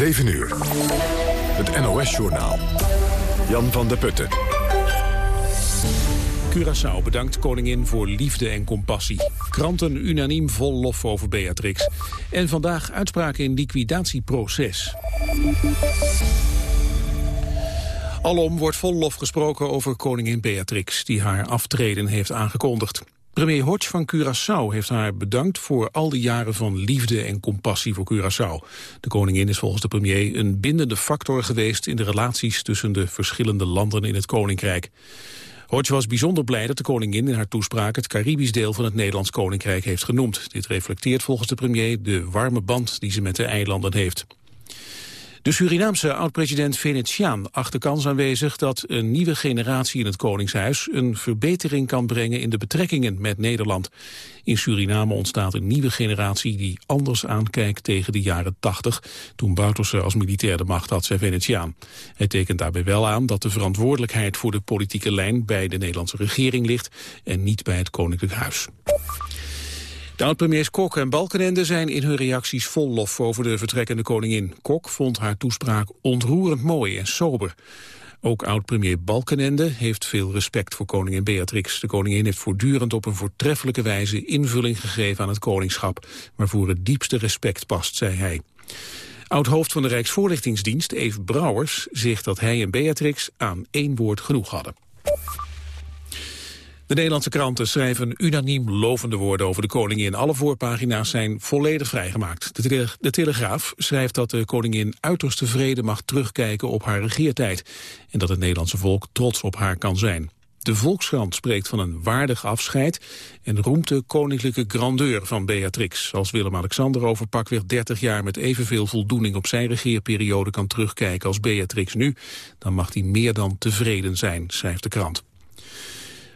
7 uur. Het NOS-journaal. Jan van der Putten. Curaçao bedankt koningin voor liefde en compassie. Kranten unaniem vol lof over Beatrix. En vandaag uitspraken in liquidatieproces. Alom wordt vol lof gesproken over koningin Beatrix... die haar aftreden heeft aangekondigd. Premier Hodge van Curaçao heeft haar bedankt voor al die jaren van liefde en compassie voor Curaçao. De koningin is volgens de premier een bindende factor geweest in de relaties tussen de verschillende landen in het koninkrijk. Hodge was bijzonder blij dat de koningin in haar toespraak het Caribisch deel van het Nederlands Koninkrijk heeft genoemd. Dit reflecteert volgens de premier de warme band die ze met de eilanden heeft. De Surinaamse oud-president Venetiaan acht de kans aanwezig dat een nieuwe generatie in het Koningshuis een verbetering kan brengen in de betrekkingen met Nederland. In Suriname ontstaat een nieuwe generatie die anders aankijkt tegen de jaren 80, toen Bouterse als militair de macht had, zei Venetiaan. Hij tekent daarbij wel aan dat de verantwoordelijkheid voor de politieke lijn bij de Nederlandse regering ligt en niet bij het Koninklijk Huis. De oud-premiers Kok en Balkenende zijn in hun reacties vol lof over de vertrekkende koningin. Kok vond haar toespraak ontroerend mooi en sober. Ook oud-premier Balkenende heeft veel respect voor koningin Beatrix. De koningin heeft voortdurend op een voortreffelijke wijze invulling gegeven aan het koningschap, waarvoor het diepste respect past, zei hij. Oud-hoofd van de Rijksvoorlichtingsdienst, Eve Brouwers, zegt dat hij en Beatrix aan één woord genoeg hadden. De Nederlandse kranten schrijven unaniem lovende woorden over de koningin. Alle voorpagina's zijn volledig vrijgemaakt. De, Telegraaf schrijft dat de koningin uiterst tevreden mag terugkijken op haar regeertijd. En dat het Nederlandse volk trots op haar kan zijn. De Volkskrant spreekt van een waardig afscheid en roemt de koninklijke grandeur van Beatrix. Als Willem-Alexander over pakweg 30 jaar met evenveel voldoening op zijn regeerperiode kan terugkijken als Beatrix nu, dan mag hij meer dan tevreden zijn, schrijft de krant.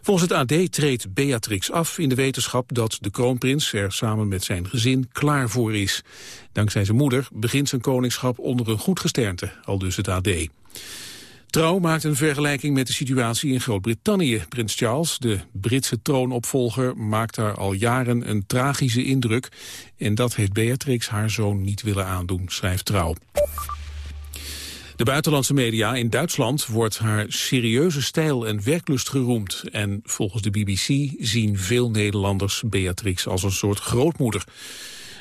Volgens het AD treedt Beatrix af in de wetenschap dat de kroonprins er samen met zijn gezin klaar voor is. Dankzij zijn moeder begint zijn koningschap onder een goed gesternte, al dus het AD. Trouw maakt een vergelijking met de situatie in Groot-Brittannië. Prins Charles, de Britse troonopvolger, maakt daar al jaren een tragische indruk. En dat heeft Beatrix haar zoon niet willen aandoen, schrijft Trouw. De buitenlandse media in Duitsland wordt haar serieuze stijl en werklust geroemd. En volgens de BBC zien veel Nederlanders Beatrix als een soort grootmoeder.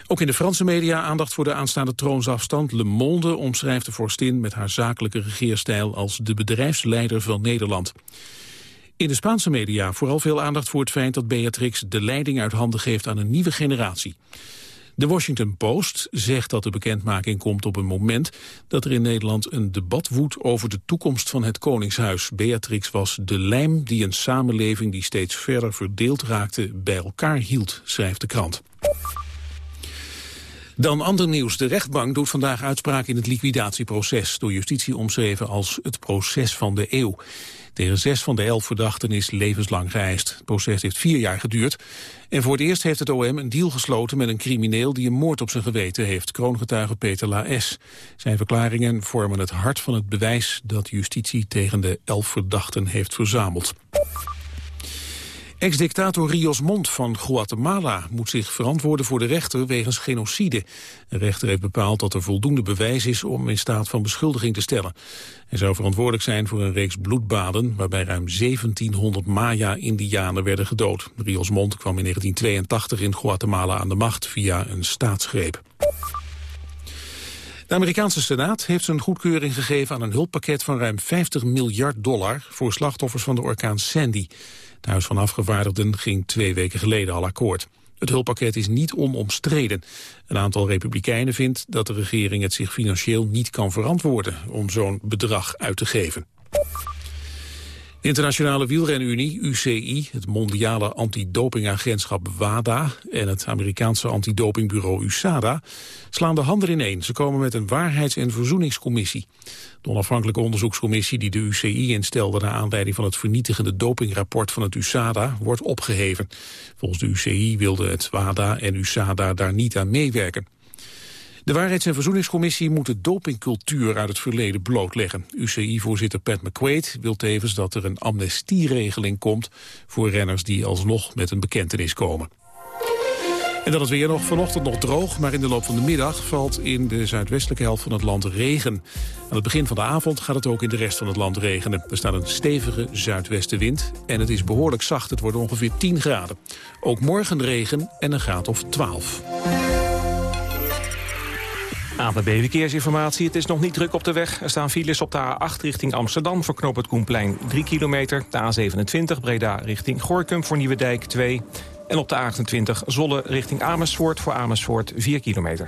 Ook in de Franse media aandacht voor de aanstaande troonsafstand. Le Monde omschrijft de vorstin met haar zakelijke regeerstijl als de bedrijfsleider van Nederland. In de Spaanse media vooral veel aandacht voor het feit dat Beatrix de leiding uit handen geeft aan een nieuwe generatie. De Washington Post zegt dat de bekendmaking komt op een moment dat er in Nederland een debat woedt over de toekomst van het Koningshuis. Beatrix was de lijm die een samenleving die steeds verder verdeeld raakte bij elkaar hield, schrijft de krant. Dan ander nieuws. De rechtbank doet vandaag uitspraak in het liquidatieproces... door justitie omschreven als het proces van de eeuw. Tegen zes van de elf verdachten is levenslang geëist. Het proces heeft vier jaar geduurd. En voor het eerst heeft het OM een deal gesloten met een crimineel die een moord op zijn geweten heeft, kroongetuige Peter Laes. Zijn verklaringen vormen het hart van het bewijs dat justitie tegen de elf verdachten heeft verzameld. Ex-dictator Rios Montt van Guatemala moet zich verantwoorden voor de rechter wegens genocide. De rechter heeft bepaald dat er voldoende bewijs is om in staat van beschuldiging te stellen. Hij zou verantwoordelijk zijn voor een reeks bloedbaden waarbij ruim 1700 Maya-Indianen werden gedood. Rios Montt kwam in 1982 in Guatemala aan de macht via een staatsgreep. De Amerikaanse Senaat heeft zijn goedkeuring gegeven aan een hulppakket van ruim 50 miljard dollar voor slachtoffers van de orkaan Sandy. Het Huis van Afgevaardigden ging twee weken geleden al akkoord. Het hulppakket is niet onomstreden. Een aantal republikeinen vindt dat de regering het zich financieel niet kan verantwoorden om zo'n bedrag uit te geven. De Internationale Wielrenunie, UCI, het mondiale antidopingagentschap WADA en het Amerikaanse antidopingbureau USADA slaan de handen ineen. Ze komen met een waarheids- en verzoeningscommissie. De onafhankelijke onderzoekscommissie die de UCI instelde naar aanleiding van het vernietigende dopingrapport van het USADA wordt opgeheven. Volgens de UCI wilde het WADA en USADA daar niet aan meewerken. De Waarheids- en Verzoeningscommissie moet de dopingcultuur uit het verleden blootleggen. UCI-voorzitter Pat McQuaid wil tevens dat er een amnestieregeling komt voor renners die alsnog met een bekentenis komen. En dan het weer nog vanochtend nog droog, maar in de loop van de middag valt in de zuidwestelijke helft van het land regen. Aan het begin van de avond gaat het ook in de rest van het land regenen. Er staat een stevige zuidwestenwind en het is behoorlijk zacht. Het wordt ongeveer 10 graden. Ook morgen regen en een graad of 12. ABB Verkeersinformatie. Het is nog niet druk op de weg. Er staan files op de A8 richting Amsterdam voor knoop het Koenplein 3 kilometer. De A27 Breda richting Gorkum voor Nieuwedijk 2. En op de A28 Zolle richting Amersfoort voor Amersfoort 4 kilometer.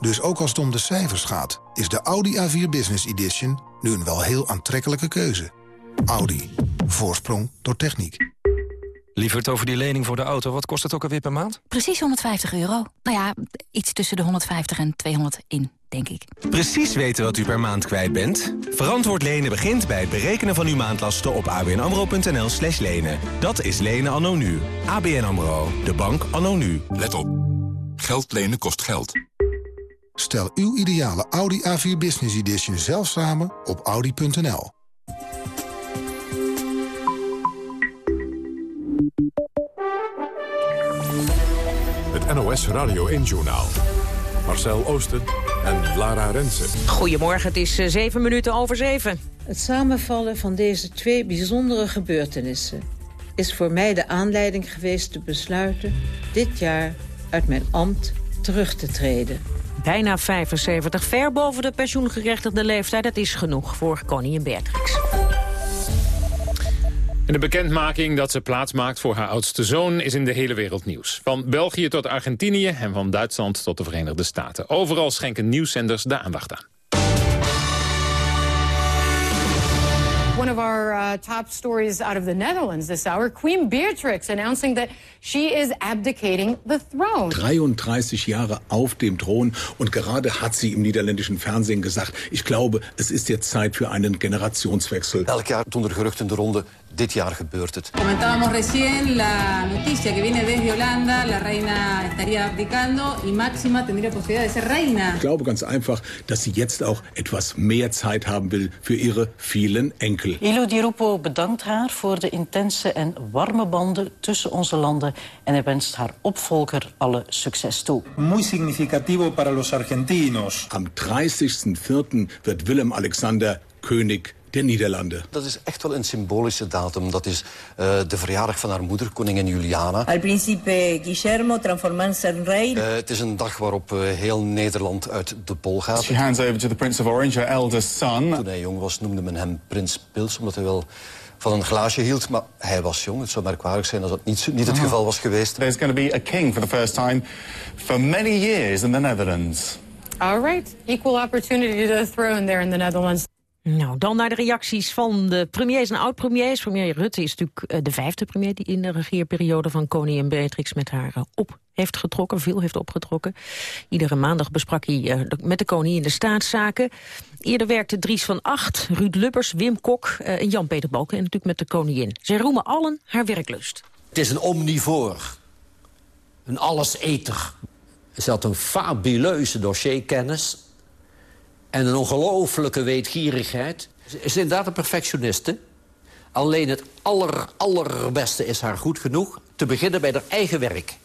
Dus ook als het om de cijfers gaat, is de Audi A4 Business Edition nu een wel heel aantrekkelijke keuze. Audi. Voorsprong door techniek. Lieverd over die lening voor de auto, wat kost het ook alweer per maand? Precies 150 euro. Nou ja, iets tussen de 150 en 200 in, denk ik. Precies weten wat u per maand kwijt bent? Verantwoord lenen begint bij het berekenen van uw maandlasten op abnamro.nl slash lenen. Dat is lenen anno nu. ABN AMRO, de bank anno nu. Let op. Geld lenen kost geld. Stel uw ideale Audi A4 Business Edition zelf samen op audi.nl. Het NOS Radio 1-journaal. Marcel Oosten en Lara Rensen. Goedemorgen, het is eh, zeven minuten over zeven. Het samenvallen van deze twee bijzondere gebeurtenissen... is voor mij de aanleiding geweest te besluiten... dit jaar uit mijn ambt terug te treden. Bijna 75, ver boven de pensioengerechtigde leeftijd. Dat is genoeg voor koningin Beatrix. En de bekendmaking dat ze plaatsmaakt voor haar oudste zoon is in de hele wereld nieuws. Van België tot Argentinië en van Duitsland tot de Verenigde Staten. Overal schenken nieuwszenders de aandacht aan. One of our uh, top stories out of the Netherlands this hour Queen Beatrix announcing that she is abdicating the throne. 33 Jahre auf dem Thron und gerade hat sie im niederländischen Fernsehen gesagt, ich glaube, es ist jetzt Zeit für einen Generationswechsel. Elk jaar doen er geruchten de ronde. Dit jaar gebeurt het. Comentábamos recién la noticia que viene desde Holanda. La reina estaría abdicando y Máxima tendría posibilidad de ser reina. Ich glaube ganz einfach, dass sie jetzt auch etwas mehr Zeit haben will für ihre vielen Enkel. Ilo Di Rupo bedankt haar voor de intense en warme banden tussen onze landen en hij wenst haar opvolger alle succes toe. Muy significativo para los argentinos. Am 30.04. wird Willem Alexander König der Nederlanden. Dat is echt wel een symbolische datum. Dat is uh, de verjaardag van haar moeder, koningin Juliana. Al príncipe Guillermo transformarse en rey. Uh, het is een dag waarop uh, heel Nederland uit de bol gaat. She hands over to the Prince of Orange, her eldest son. Toen hij jong was noemde men hem Prins Pils, omdat hij wel van een glaasje hield, maar hij was jong. Het zou merkwaardig zijn als dat niet, niet het geval was geweest. There's going to be a king for the first time for many years in the Netherlands. All right. Equal opportunity to the throne there in the Netherlands. Nou, dan naar de reacties van de premiers en oud-premiers. Premier Rutte is natuurlijk eh, de vijfde premier... die in de regeerperiode van koningin Beatrix met haar eh, op heeft getrokken. Veel heeft opgetrokken. Iedere maandag besprak hij eh, met de koningin de staatszaken. Eerder werkte Dries van Acht, Ruud Lubbers, Wim Kok en Jan-Peter Balken... en natuurlijk met de koningin. Zij roemen allen haar werklust. Het is een omnivoor. Een alleseter. Ze had een fabuleuze dossierkennis en een ongelofelijke weetgierigheid. Ze is inderdaad een perfectioniste. Alleen het aller, allerbeste is haar goed genoeg. Te beginnen bij haar eigen werk.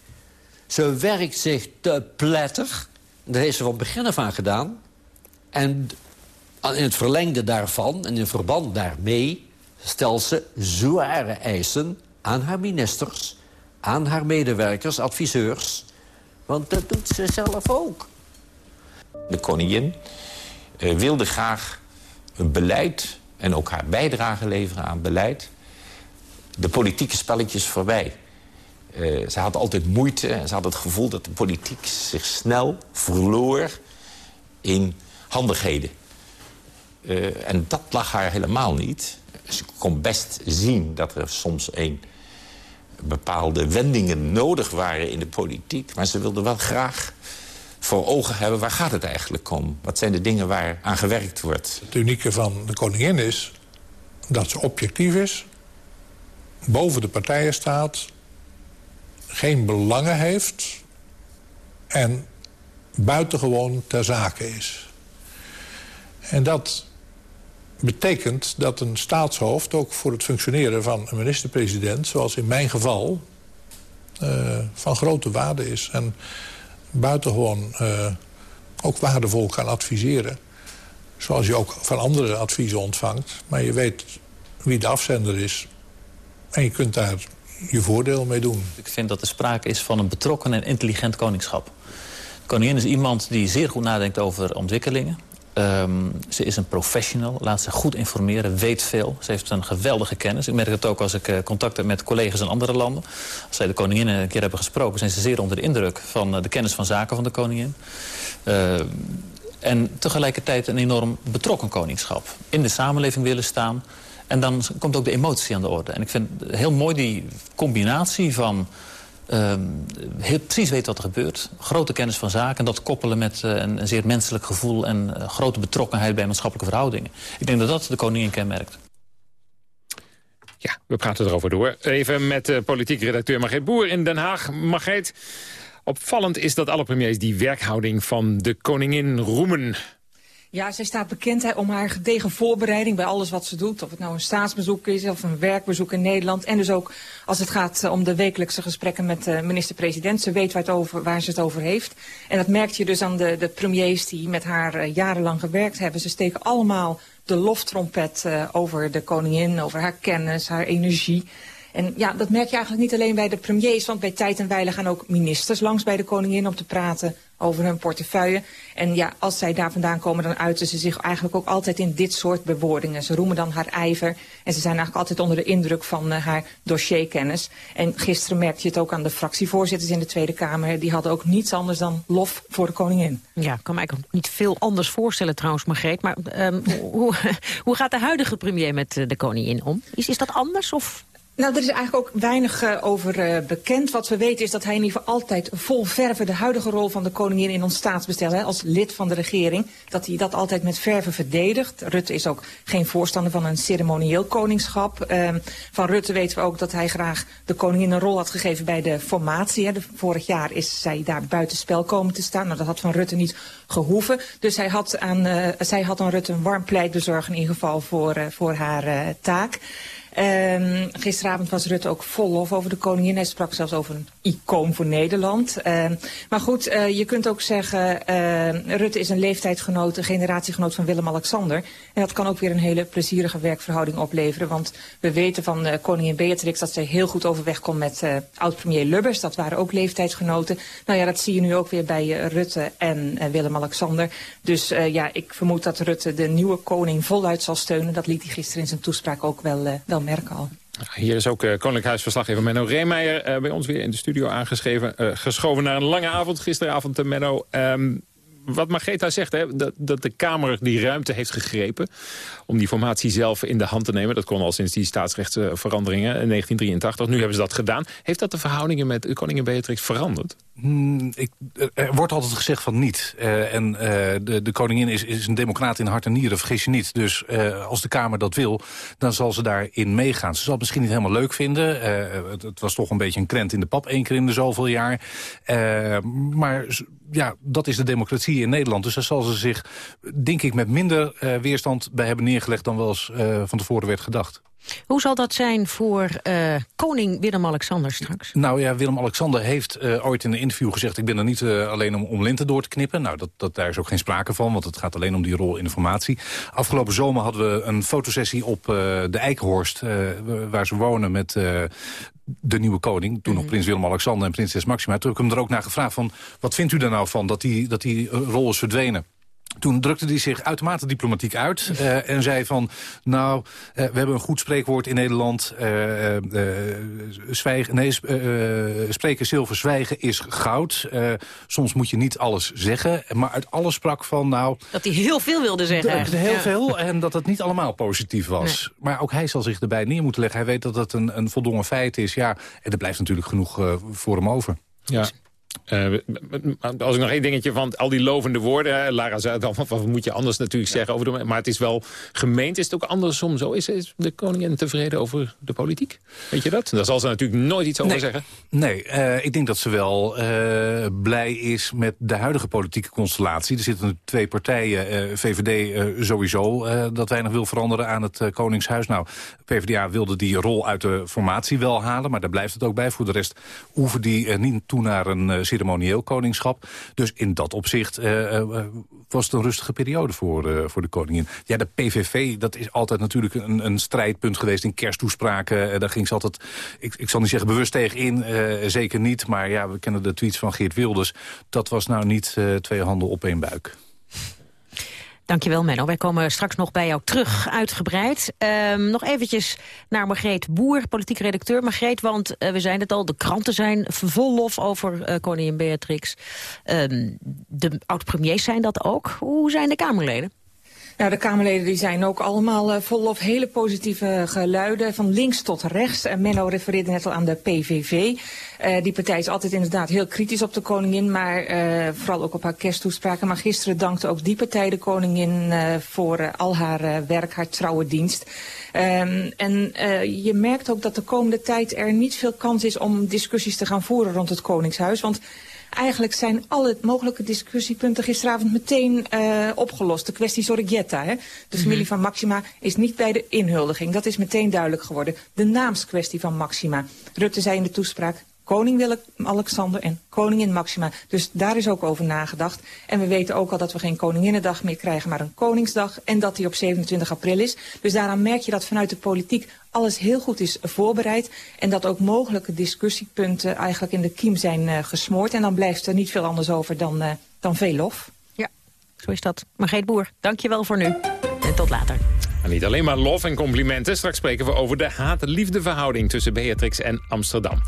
Ze werkt zich te pletter. Dat heeft ze van begin af aan gedaan. En in het verlengde daarvan en in verband daarmee... stelt ze zware eisen aan haar ministers... aan haar medewerkers, adviseurs. Want dat doet ze zelf ook. De koningin wilde graag een beleid en ook haar bijdrage leveren aan beleid. De politieke spelletjes voorbij. Uh, ze had altijd moeite en ze had het gevoel dat de politiek zich snel verloor in handigheden. Uh, en dat lag haar helemaal niet. Ze kon best zien dat er soms een bepaalde wendingen nodig waren in de politiek. Maar ze wilden wel graag voor ogen hebben... waar gaat het eigenlijk om? Wat zijn de dingen waar aan gewerkt wordt? Het unieke van de koningin is dat ze objectief is... boven de partijen staat... geen belangen heeft... en buitengewoon ter zake is. En dat betekent dat een staatshoofd ook voor het functioneren van een minister-president... zoals in mijn geval, uh, van grote waarde is. En buitengewoon uh, ook waardevol kan adviseren. Zoals je ook van andere adviezen ontvangt. Maar je weet wie de afzender is. En je kunt daar je voordeel mee doen. Ik vind dat er sprake is van een betrokken en intelligent koningschap. Koningin is iemand die zeer goed nadenkt over ontwikkelingen. Um, ze is een professional, laat zich goed informeren, weet veel. Ze heeft een geweldige kennis. Ik merk het ook als ik uh, contact heb met collega's in andere landen. Als zij de koningin een keer hebben gesproken... zijn ze zeer onder de indruk van uh, de kennis van zaken van de koningin. Uh, en tegelijkertijd een enorm betrokken koningschap. In de samenleving willen staan. En dan komt ook de emotie aan de orde. En ik vind heel mooi die combinatie van uh, heel precies weet wat er gebeurt. Grote kennis van zaken. En dat koppelen met uh, een, zeer menselijk gevoel... en uh, grote betrokkenheid bij maatschappelijke verhoudingen. Ik denk dat dat de koningin kenmerkt. Ja, we praten erover door. Even met uh, politiek redacteur Margreet Boer in Den Haag. Margreet, opvallend is dat alle premiers die werkhouding van de koningin roemen. Ja, zij staat bekend om haar gedegen voorbereiding bij alles wat ze doet. Of het nou een staatsbezoek is of een werkbezoek in Nederland. En dus ook als het gaat om de wekelijkse gesprekken met de minister-president. Ze weet waar, het over, waar ze het over heeft. En dat merkt je dus aan de, de premiers die met haar uh, jarenlang gewerkt hebben. Ze steken allemaal de loftrompet over de koningin, over haar kennis, haar energie. En ja, dat merk je eigenlijk niet alleen bij de premiers, want bij tijd en wijle gaan ook ministers langs bij de koningin om te praten over hun portefeuille. En ja, als zij daar vandaan komen, dan uiten ze zich eigenlijk ook altijd in dit soort bewoordingen. Ze roemen dan haar ijver en ze zijn eigenlijk altijd onder de indruk van uh, haar dossierkennis. En gisteren merkte je het ook aan de fractievoorzitters in de Tweede Kamer. Die hadden ook niets anders dan lof voor de koningin. Ja, ik kan me eigenlijk niet veel anders voorstellen trouwens, Margreet. Maar um, hoe, hoe gaat de huidige premier met de koningin om? Is, is dat anders of... Nou, er is eigenlijk ook weinig uh, over uh, bekend. Wat we weten is dat hij in ieder geval altijd vol verven de huidige rol van de koningin in ons staatsbestel, hè, als lid van de regering, dat hij dat altijd met verven verdedigt. Rutte is ook geen voorstander van een ceremonieel koningschap. Uh, van Rutte weten we ook dat hij graag de koningin een rol had gegeven bij de formatie. Hè. De, vorig jaar is zij daar buitenspel komen te staan. Nou, dat had van Rutte niet gehoeven. Dus hij had aan, uh, zij had aan Rutte een warm pleit bezorgd in ieder geval voor, voor haar taak. Um, gisteravond was Rutte ook vol lof over de koningin. Hij sprak zelfs over een icoon voor Nederland. Um, maar goed, uh, je kunt ook zeggen... Uh, Rutte is een leeftijdsgenoot, een generatiegenoot van Willem-Alexander. En dat kan ook weer een hele plezierige werkverhouding opleveren. Want we weten van uh, koningin Beatrix dat zij heel goed overweg komt met uh, oud-premier Lubbers. Dat waren ook leeftijdsgenoten. Nou ja, dat zie je nu ook weer bij Rutte en Willem-Alexander. Dus ja, ik vermoed dat Rutte de nieuwe koning voluit zal steunen. Dat liet hij gisteren in zijn toespraak ook wel, wel merken al. Hier is ook uh, Koninklijk Huisverslaggever Menno Reemeijer uh, bij ons weer in de studio aangeschreven. Uh, geschoven naar een lange avond gisteravond, Menno. Um, wat Margrethe zegt, hè, dat, dat de Kamer die ruimte heeft gegrepen... om die formatie zelf in de hand te nemen. Dat kon al sinds die staatsrechtsveranderingen in 1983. Nu hebben ze dat gedaan. Heeft dat de verhoudingen met koningin Beatrix veranderd? Hmm, ik, er wordt altijd gezegd van niet. Uh, en uh, de, de koningin is, is een democraat in hart en nieren, vergis je niet. Dus uh, als de Kamer dat wil, dan zal ze daarin meegaan. Ze zal het misschien niet helemaal leuk vinden. Het, het, was toch een beetje een krent in de pap, één keer in de zoveel jaar. maar ja, dat is de democratie in Nederland. Dus daar zal ze zich, denk ik, met minder weerstand bij hebben neergelegd... dan wel eens van tevoren werd gedacht. Hoe zal dat zijn voor uh, koning Willem-Alexander straks? Nou ja, Willem-Alexander heeft uh, ooit in een interview gezegd... ik ben er niet uh, alleen om, om linten door te knippen. Nou, dat, dat, daar is ook geen sprake van, want het gaat alleen om die rol informatie. Afgelopen zomer hadden we een fotosessie op de Eikenhorst... waar ze wonen met de nieuwe koning. Toen mm nog prins Willem-Alexander en prinses Maxima. Toen heb ik hem er ook naar gevraagd van... wat vindt u er nou van dat die, dat die rol is verdwenen? Toen drukte hij zich uitermate diplomatiek uit uh, en zei van... nou, uh, we hebben een goed spreekwoord in Nederland. Uh, zwijgen, nee, spreken zilver, zwijgen is goud. soms moet je niet alles zeggen. Maar uit alles sprak van, nou... Dat hij heel veel wilde zeggen. Heel ja. veel en dat het niet allemaal positief was. Nee. Maar ook hij zal zich erbij neer moeten leggen. Hij weet dat het een, een voldongen feit is. Ja, en er blijft natuurlijk genoeg voor hem over. Ja. Uh, als ik nog één dingetje van al die lovende woorden... Lara zei het al, wat moet je anders natuurlijk zeggen over de... maar het is wel gemeend, is het ook andersom zo? Is, is de koningin tevreden over de politiek? Weet je dat? Daar zal ze natuurlijk nooit iets over nee. zeggen. Nee, uh, ik denk dat ze wel uh, blij is met de huidige politieke constellatie. Er zitten twee partijen, VVD sowieso, dat weinig wil veranderen aan het Koningshuis. Nou, PvdA wilde die rol uit de formatie wel halen, maar daar blijft het ook bij. Voor de rest hoeven die niet toe naar een ceremonieel koningschap. Dus in dat opzicht uh, uh, was het een rustige periode voor, uh, voor de koningin. Ja, de PVV, dat is altijd natuurlijk een, een strijdpunt geweest in kersttoespraken. daar ging ze altijd, ik, ik zal niet zeggen bewust tegen in, zeker niet. Maar ja, we kennen de tweets van Geert Wilders. Dat was nou niet twee handen op één buik. Dankjewel, Menno. Wij komen straks nog bij jou terug, uitgebreid. Um, nog eventjes naar Margreet Boer, politiek redacteur. Margreet, want uh, we zijn het al, de kranten zijn vol lof over uh, koningin Beatrix. Um, de oud-premiers zijn dat ook. Hoe zijn de Kamerleden? Nou, de Kamerleden die zijn ook allemaal uh, vol of hele positieve geluiden, van links tot rechts. En Menno refereerde net al aan de PVV. Uh, die partij is altijd inderdaad heel kritisch op de koningin, maar uh, vooral ook op haar kersttoespraken. Maar gisteren dankte ook die partij de koningin voor al haar werk, haar trouwe dienst. Um, en je merkt ook dat de komende tijd er niet veel kans is om discussies te gaan voeren rond het Koningshuis. Want Eigenlijk zijn alle mogelijke discussiepunten gisteravond meteen uh, opgelost. De kwestie Zorrietta, hè? de familie mm -hmm. van Maxima, is niet bij de inhuldiging. Dat is meteen duidelijk geworden. De naamskwestie van Maxima. Rutte zei in de toespraak, koning Willem-Alexander en koningin Maxima. Dus daar is ook over nagedacht. En we weten ook al dat we geen Koninginnedag meer krijgen, maar een Koningsdag. En dat die op 27 april is. Dus daaraan merk je dat vanuit de politiek alles heel goed is voorbereid. En dat ook mogelijke discussiepunten eigenlijk in de kiem zijn uh, gesmoord. En dan blijft er niet veel anders over dan, uh, dan veel lof. Ja, zo is dat. Margreet Boer, dank je wel voor nu. En tot later. En niet alleen maar lof en complimenten. Straks spreken we over de haat-liefdeverhouding tussen Beatrix en Amsterdam.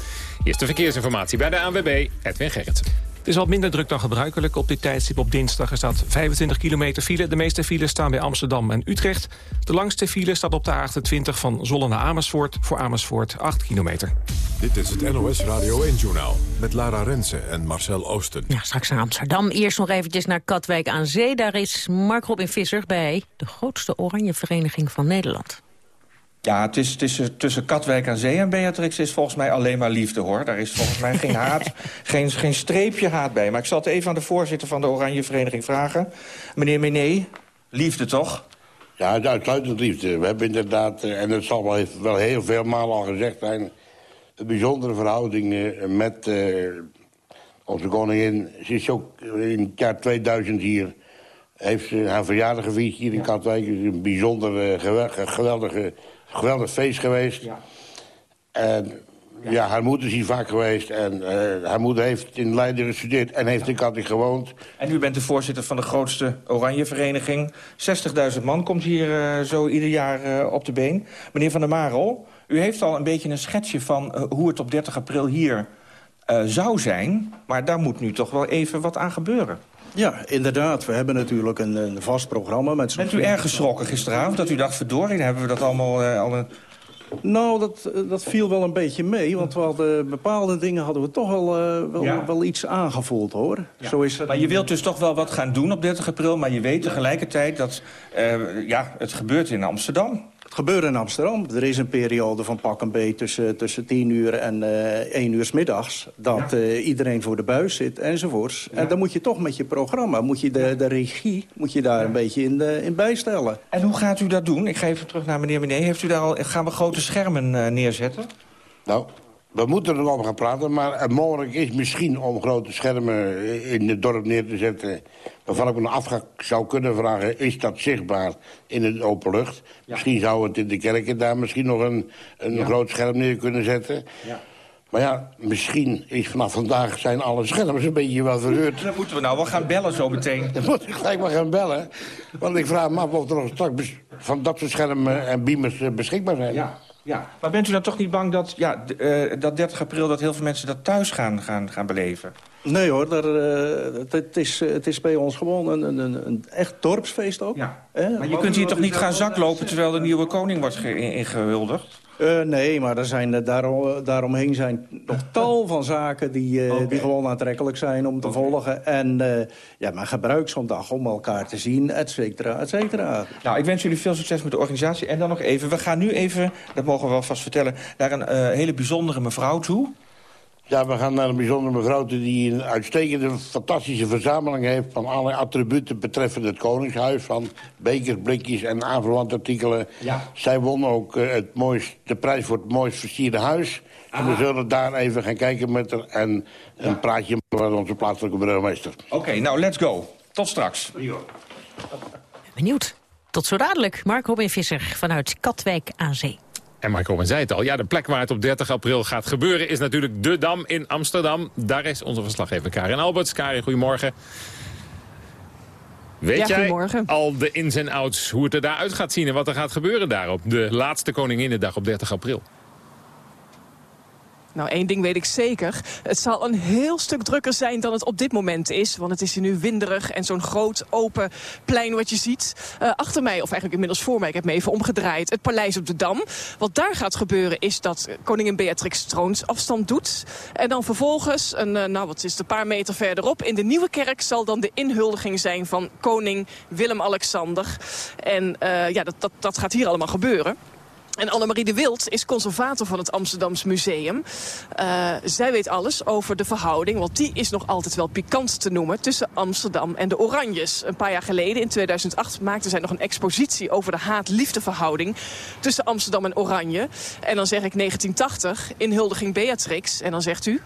Eerste verkeersinformatie bij de ANWB, Edwin Gerrit. Het is wat minder druk dan gebruikelijk op dit tijdstip op dinsdag. Er staat 25 kilometer file. De meeste files staan bij Amsterdam en Utrecht. De langste file staat op de A28 van Zollen naar Amersfoort. Voor Amersfoort 8 kilometer. Dit is het NOS Radio 1-journaal met Lara Rensen en Marcel Oosten. Ja, straks naar Amsterdam. Eerst nog eventjes naar Katwijk aan Zee. Daar is Mark Robin Visser bij de grootste oranje vereniging van Nederland. Ja, het is, het is tussen Katwijk aan Zee en Beatrix is volgens mij alleen maar liefde, hoor. Daar is volgens mij geen haat, geen, geen streepje haat bij. Maar ik zal het even aan de voorzitter van de Oranje Vereniging vragen. Meneer Mené, liefde toch? Ja, uitsluitend liefde. We hebben inderdaad, en het zal wel, wel heel veel malen al gezegd zijn... een bijzondere verhouding met uh, onze koningin. Ze is ook in het jaar 2000 hier... heeft ze haar verjaardag gevierd hier in Katwijk. Het is een bijzonder, geweldige geweldig feest geweest. Ja. En ja. haar moeder is hier vaak geweest. En uh, haar moeder heeft in Leiden gestudeerd en heeft in Katwijk gewoond. En u bent de voorzitter van de grootste Oranje Vereniging. 60.000 man komt hier uh, zo ieder jaar uh, op de been. Meneer Van der Marel, u heeft al een beetje een schetsje van hoe het op 30 april hier zou zijn. Maar daar moet nu toch wel even wat aan gebeuren. Ja, inderdaad. We hebben natuurlijk een, een vast programma. Met Bent u erg geschrokken gisteravond? Dat u dacht, verdorie, hebben we dat allemaal al een... Nou, dat, dat viel wel een beetje mee. Want we hadden, bepaalde dingen hadden we toch al, uh, wel, ja. wel iets aangevoeld, hoor. Ja. Zo is het. Maar je wilt dus toch wel wat gaan doen op 30 april... maar je weet tegelijkertijd dat uh, ja, het gebeurt in Amsterdam. Het gebeurt in Amsterdam. Er is een periode van pak een beet tussen, tussen 10 uur en uh, 1 uur s middags... dat ja. uh, iedereen voor de buis zit enzovoorts. Ja. En dan moet je toch met je programma, moet je de, de regie... moet je daar een beetje in, de, in bijstellen. En hoe gaat u dat doen? Ik ga even terug naar meneer Meneer. Heeft u daar al, gaan we grote schermen uh, neerzetten? Nou, we moeten erover gaan praten, maar het mogelijk is misschien om grote schermen in het dorp neer te zetten... waarvan ik me af zou kunnen vragen, is dat zichtbaar in de open lucht? Ja. Misschien zou het in de kerken daar misschien nog een, een ja. groot scherm neer kunnen zetten. Ja. Maar ja, misschien is vanaf vandaag zijn alle schermen een beetje wat verheurd. Dan moeten we nou wel gaan bellen zo meteen. Dan moet ik gelijk maar gaan bellen. Want ik vraag me af of er nog straks van dat soort schermen en beamers eh, beschikbaar zijn. Ja, ja. Maar bent u dan toch niet bang dat, ja, eh, dat 30 april... dat heel veel mensen dat thuis gaan, gaan, gaan beleven? Nee hoor, daar, eh, het, is, het is bij ons gewoon een, een, een, een echt dorpsfeest ook. Ja. Maar je kunt hier toch niet gaan zaklopen... terwijl de nieuwe koning wordt ge- in- ingehuldigd? Eh, nee, maar er zijn, eh, daarom, daaromheen zijn nog tal van zaken die, eh, die gewoon aantrekkelijk zijn om te volgen. En eh, ja, maar gebruik zo'n dag om elkaar te zien, et cetera, et cetera. Nou, ik wens jullie veel succes met de organisatie. En dan nog even, we gaan nu even, dat mogen we wel vast vertellen... naar een eh, hele bijzondere mevrouw toe. Ja, we gaan naar een bijzondere mevrouw die een uitstekende, fantastische verzameling heeft... van allerlei attributen betreffende het Koningshuis. Van bekers, blikjes en aanverwante artikelen. Ja. Zij won ook eh, het mooist, de prijs voor het mooist versierde huis. En we zullen daar even gaan kijken met haar en een praatje met onze plaatselijke burgemeester. Oké, nou, let's go. Tot straks. Benieuwd. Tot zo dadelijk. Mark Robin Visser vanuit Katwijk aan Zee. En Marco Owen zei het al, ja, de plek waar het op 30 april gaat gebeuren... is natuurlijk de Dam in Amsterdam. Daar is onze verslaggever Karin Alberts. Karin, goedemorgen. Weet Ja, jij al de ins en outs hoe het er daaruit gaat zien... en wat er gaat gebeuren daar op de laatste Koninginnedag op 30 april? Nou, één ding weet ik zeker. Het zal een heel stuk drukker zijn dan het op dit moment is. Want het is hier nu winderig en zo'n groot open plein wat je ziet. Eh, achter mij, of eigenlijk inmiddels voor mij, ik heb me even omgedraaid... het paleis op de Dam. Wat daar gaat gebeuren is dat koningin Beatrix troonsafstand doet. En dan vervolgens, een, eh, nou wat is een paar meter verderop... in de Nieuwe Kerk zal dan de inhuldiging zijn van koning Willem-Alexander. En eh, ja, dat, dat, dat gaat hier allemaal gebeuren. En Annemarie de Wild is conservator van het Amsterdams Museum. Eh, zij weet alles over de verhouding, want die is nog altijd wel pikant te noemen... tussen Amsterdam en de Oranjes. Een paar jaar geleden, in 2008, maakte zij nog een expositie... over de haat-liefdeverhouding tussen Amsterdam en Oranje. En dan zeg ik 1980, inhuldiging Beatrix. En dan zegt u...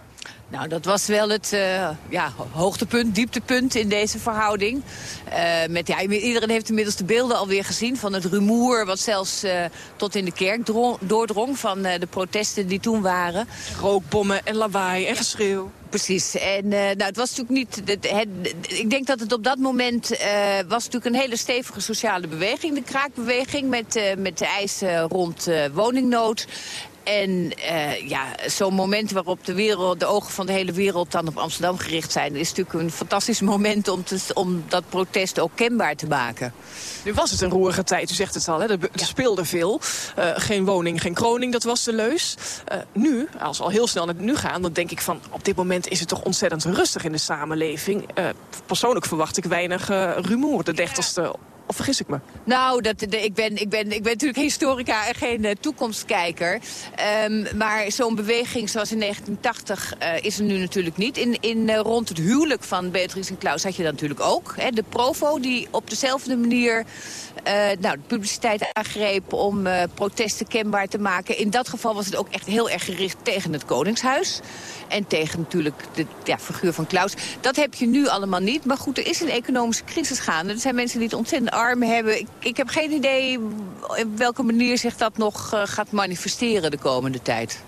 Nou, dat was wel het eh, ja, hoogtepunt, dieptepunt in deze verhouding. Eh, met, ja, iedereen heeft inmiddels de beelden alweer gezien van het rumoer... wat zelfs eh, tot in de kerk dro- doordrong van de protesten die toen waren. Rookbommen en lawaai en geschreeuw. Precies. En nou, het was natuurlijk niet. Het, het- ik denk dat het op dat moment was natuurlijk een hele stevige sociale beweging, de kraakbeweging, met, met de eisen rond woningnood. En eh, ja, zo'n moment waarop de, wereld, de ogen van de hele wereld dan op Amsterdam gericht zijn... is natuurlijk een fantastisch moment om, te, om dat protest ook kenbaar te maken. Nu was het een roerige tijd, u zegt het al, hè? er, speelde veel. Eh, geen woning, geen kroning, dat was de leus. Eh, nu, als we al heel snel naar het nu gaan, dan denk ik van... op dit moment is het toch ontzettend rustig in de samenleving. Persoonlijk verwacht ik weinig rumoer de 30ste. Of vergis ik me? Nou, dat, de- ik, ben, ik, ben, ik ben natuurlijk historica en geen eh, toekomstkijker. Ehm, maar zo'n beweging zoals in 1980 eh, is er nu natuurlijk niet. In, in, eh, rond het huwelijk van Beatrix en Klaus had je dat natuurlijk ook. Hè, de Provo die op dezelfde manier nou, de publiciteit aangreep... om protesten kenbaar te maken. In dat geval was het ook echt heel erg gericht tegen het Koningshuis. En tegen natuurlijk de ja, figuur van Klaus. Dat heb je nu allemaal niet. Maar goed, er is een economische crisis gaande. Er zijn mensen die het ontzettend arm hebben. Ik, ik heb geen idee op welke manier zich dat nog eh, gaat manifesteren de komende tijd.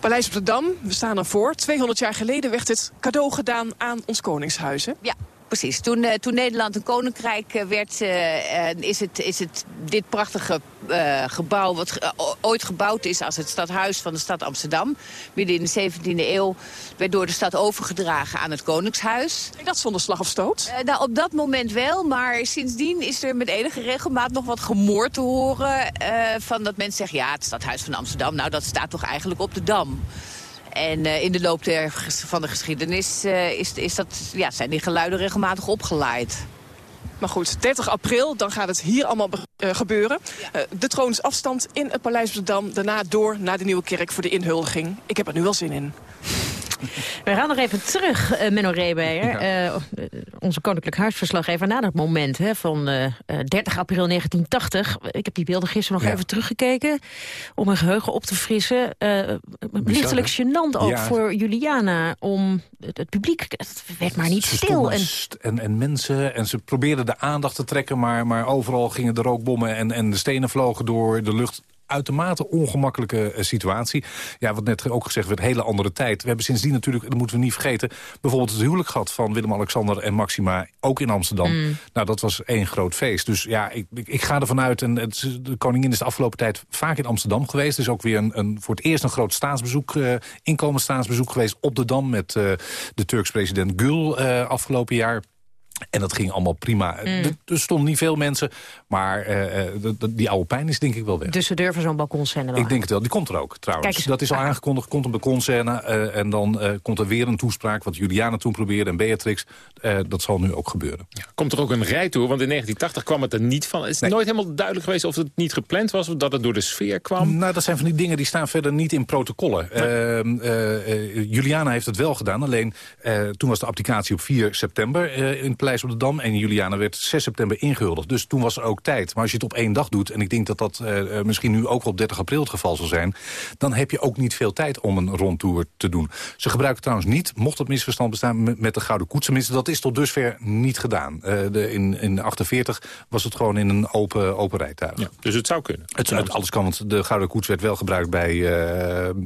Paleis op de Dam, we staan ervoor. 200 jaar geleden werd het cadeau gedaan aan ons Koningshuis. Hè? Ja. Precies. Toen, eh, toen Nederland een koninkrijk eh, werd, eh, is, het, is het dit prachtige gebouw... wat ooit gebouwd is als het stadhuis van de stad Amsterdam... midden in de 17e eeuw, werd door de stad overgedragen aan het koningshuis. Ik dat zonder slag of stoot? Nou, op dat moment wel, maar sindsdien is er met enige regelmaat nog wat gemoor te horen... van dat mensen zeggen, ja, het stadhuis van Amsterdam... nou, dat staat toch eigenlijk op de Dam. En eh, in de loop der, van de geschiedenis eh, is, is dat, ja, zijn die geluiden regelmatig opgeleid. Maar goed, 30 april, dan gaat het hier allemaal eh, gebeuren. De troonsafstand in het Paleis op de Dam. Daarna door naar de Nieuwe Kerk voor de inhuldiging. Ik heb er nu wel zin in. We gaan nog even terug, eh, Menno Reebeyer. Eh, onze koninklijk huisverslaggever na dat moment hè, van eh, eh, 30 april 1980. Ik heb die beelden gisteren nog Ja. even teruggekeken... om mijn geheugen op te frissen. Eh lichtelijk gênant ook Ja. voor Juliana. Om het, het publiek, het werd maar niet Ze stil. En, en, en mensen, en ze probeerden de aandacht te trekken... maar, maar overal gingen de rookbommen en, en de stenen vlogen door de lucht. Uitermate ongemakkelijke eh, situatie. Ja, wat net ook gezegd werd, hele andere tijd. We hebben sindsdien natuurlijk, dat moeten we niet vergeten... bijvoorbeeld het huwelijk gehad van Willem-Alexander en Maxima... ook in Amsterdam. Mm. Nou, dat was één groot feest. Dus ja, ik, ik, ik ga ervan uit... en het, de koningin is de afgelopen tijd vaak in Amsterdam geweest. Er is ook weer een, een, voor het eerst een groot staatsbezoek, inkomensstaatsbezoek geweest... op de Dam met eh, de Turks president Gül afgelopen jaar... En dat ging allemaal prima. Mm. Er, er stonden niet veel mensen, maar eh, eh, die oude pijn is denk ik wel weg. Dus ze durven zo'n balkonscène wel Ik denk het wel. Die komt er ook, trouwens. Eens. dat is al aangekondigd. Komt een balkonscène. eh, en dan eh, komt er weer een toespraak. Wat Juliana toen probeerde en Beatrix. Eh, dat zal nu ook gebeuren. Komt er ook een rijtour? Want in 1980 kwam het er niet van. Het is nooit helemaal duidelijk geweest of het niet gepland was... of dat het door de sfeer kwam. Nou, dat zijn van die dingen die staan verder niet in protocollen. Ehm, eh, eh, Juliana heeft het wel gedaan. Alleen eh, toen was de applicatie op 4 september eh, in het Paleis op de Dam. En Juliana werd 6 september ingehuldigd. Dus toen was er ook tijd. Maar als je het op één dag doet... en ik denk dat dat eh, eh, misschien nu ook op 30 april het geval zal zijn... dan heb je ook niet veel tijd om een rondtour te doen. Ze gebruiken trouwens niet, mocht het misverstand bestaan... met, de Gouden Koets. Tenminste, dat is tot dusver niet gedaan. Eh, de, in, in 48 was het gewoon in een open, open rijtuig. Dus het zou kunnen. Het, het- alles kan, want de Gouden Koets werd wel gebruikt bij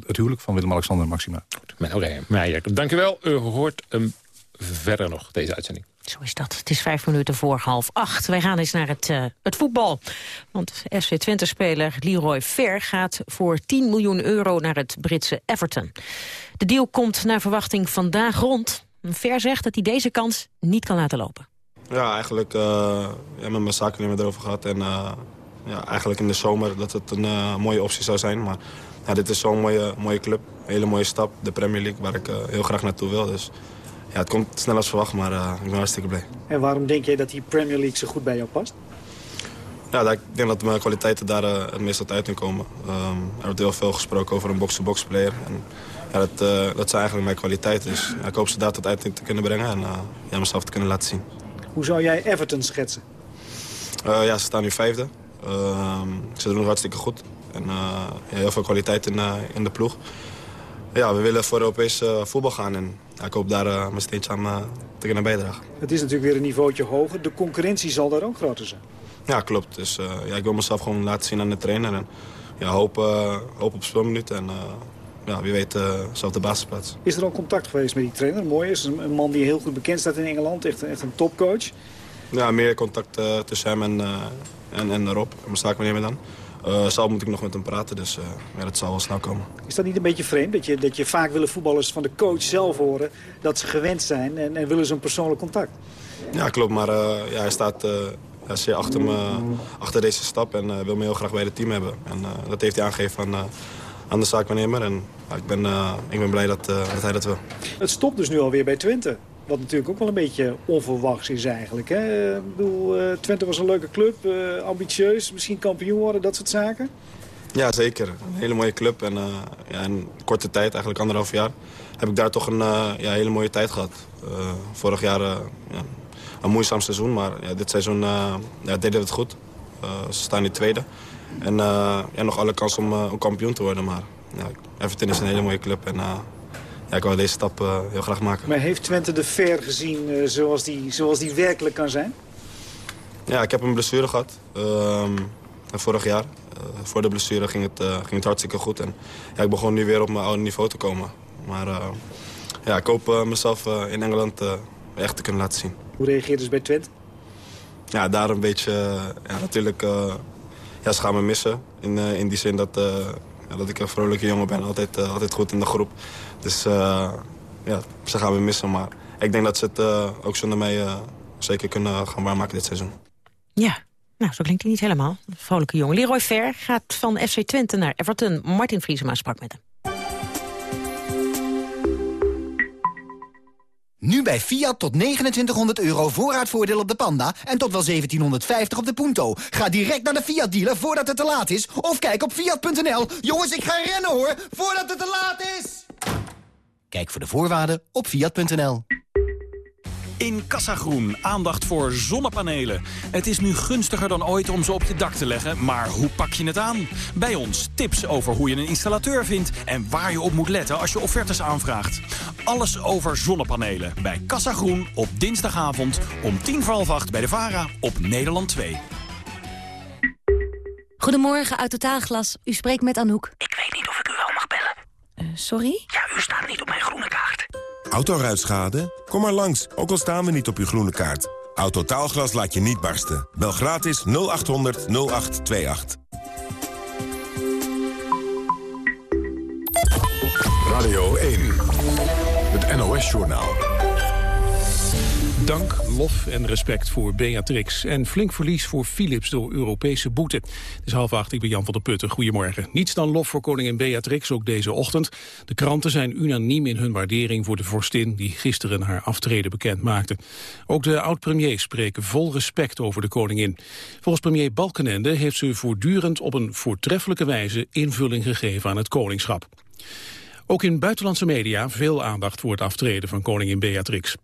het huwelijk van Willem-Alexander en Maxima. Menno Meijer, dank u wel. U hoort hem verder nog, deze uitzending. Zo is dat. Het is vijf minuten voor half acht. Wij gaan eens naar het, eh, het voetbal. Want FC Twente-speler Leroy Ver gaat voor 10 miljoen euro naar het Britse Everton. De deal komt naar verwachting vandaag rond. Ver zegt dat hij deze kans niet kan laten lopen. Ja, eigenlijk eh, ja, met mijn zakennemer erover gehad. En eh, ja, eigenlijk in de zomer dat het een mooie optie zou zijn. Maar dit is zo'n mooie, mooie club. Hele mooie stap. De Premier League, waar ik heel graag naartoe wil. Dus ja, het komt snel als verwacht, maar eh, ik ben hartstikke blij. En waarom denk jij dat die Premier League zo goed bij jou past? Ja, ik denk dat mijn kwaliteiten daar eh, het meest uit uit kunnen komen. Ehm, er wordt heel veel gesproken over een box-to-box player. En, ja, dat, eh, dat zijn eigenlijk mijn kwaliteiten. Dus ja, ik hoop ze daar tot uit te kunnen brengen en ja, mezelf te kunnen laten zien. Hoe zou jij Everton schetsen? Ja, ze staan nu vijfde. Ehm, ze doen het hartstikke goed. En heel veel kwaliteit in, in de ploeg. Ja, we willen voor Europees eh, voetbal gaan. En ja, ik hoop daar eh, mijn steentje aan eh, te kunnen bijdragen. Het is natuurlijk weer een niveautje hoger. De concurrentie zal daar ook groter zijn. Ja, klopt. Dus ja, ik wil mezelf gewoon laten zien aan de trainer. En ja, hoop, hoop op speelminuten. En ja, wie weet uh, zelf de basisplaats. Is er al contact geweest met die trainer? Mooi is een, man die heel goed bekend staat in Engeland. Echt, echt een topcoach. Ja, meer contact uh, tussen hem en, uh, en, en Rob. Mijn zaakwaarnemer dan. Uh, zal moet ik nog met hem praten, dus uh, ja, dat zal wel snel komen. Is dat niet een beetje vreemd? Dat je, dat je vaak willen voetballers van de coach zelf horen dat ze gewend zijn en, en willen ze een persoonlijk contact? Ja, klopt. Maar uh, ja, hij staat ja, zeer achter, me, achter deze stap en wil me heel graag bij het team hebben. En dat heeft hij aangegeven aan, aan de zaakwaarnemer. En ik, ben, ik ben blij dat, dat hij dat wil. Het stopt dus nu alweer bij Twente. Wat natuurlijk ook wel een beetje onverwachts is eigenlijk. Hè? Ik bedoel, uh, Twente was een leuke club, uh, ambitieus, misschien kampioen worden, dat soort zaken. Ja, zeker. Een hele mooie club. En uh, ja, in korte tijd, eigenlijk anderhalf jaar, heb ik daar toch een ja, hele mooie tijd gehad. vorig jaar ja, een moeizaam seizoen, maar ja, dit seizoen deden we het goed. ze staan nu tweede. En nog alle kans om, om kampioen te worden. Maar Everton is een hele mooie club. En, ja, ik wil deze stap uh, heel graag maken. Maar heeft Twente de ver gezien uh, zoals, die, zoals die werkelijk kan zijn? Ja, ik heb een blessure gehad. Uh, vorig jaar. Uh, voor de blessure ging het, ging het hartstikke goed. En ja, ik begon nu weer op mijn oude niveau te komen. Maar ja, ik hoop mezelf in Engeland echt te kunnen laten zien. Hoe reageert dus bij Twente? Ja, daar een beetje... ja, natuurlijk... ja, ze gaan me missen. In, in die zin dat... Ja, dat ik een vrolijke jongen ben, altijd, uh, altijd goed in de groep. Dus uh, ja, ze gaan me missen. Maar ik denk dat ze het uh, ook zonder mij zeker kunnen gaan waarmaken dit seizoen. Ja, nou, zo klinkt hij niet helemaal. Een vrolijke jongen. Leroy Ver gaat van FC Twente naar Everton. Martin Vriesema sprak met hem. Nu bij Fiat tot 2900 euro voorraadvoordeel op de Panda en tot wel 1750 op de Punto. Ga direct naar de Fiat dealer voordat het te laat is. Of kijk op fiat.nl. Jongens, ik ga rennen hoor, voordat het te laat is. Kijk voor de voorwaarden op fiat.nl. In Kassagroen aandacht voor zonnepanelen. Het is nu gunstiger dan ooit om ze op je dak te leggen, maar hoe pak je het aan? Bij ons tips over hoe je een installateur vindt en waar je op moet letten als je offertes aanvraagt. Alles over zonnepanelen bij Kassagroen op dinsdagavond om tien voor half acht bij de VARA op Nederland 2. Goedemorgen, uit Totaalglas. U spreekt met Anouk. Ik weet niet of ik u wel mag bellen. Uh, sorry? Ja, u staat niet op mijn groene kaart. Autoruitschade? Kom maar langs, ook al staan we niet op uw groene kaart. Autotaalglas laat je niet barsten. Bel gratis 0800 0828. Radio 1, het NOS-journaal. Dank, lof en respect voor Beatrix. En flink verlies voor Philips door Europese boete. Het is half acht, ik ben Jan van der Putten. Goedemorgen. Niets dan lof voor koningin Beatrix, ook deze ochtend. De kranten zijn unaniem in hun waardering voor de vorstin... die gisteren haar aftreden bekend maakte. Ook de oud-premiers spreken vol respect over de koningin. Volgens premier Balkenende heeft ze voortdurend op een voortreffelijke wijze... invulling gegeven aan het koningschap. Ook in buitenlandse media veel aandacht voor het aftreden van koningin Beatrix.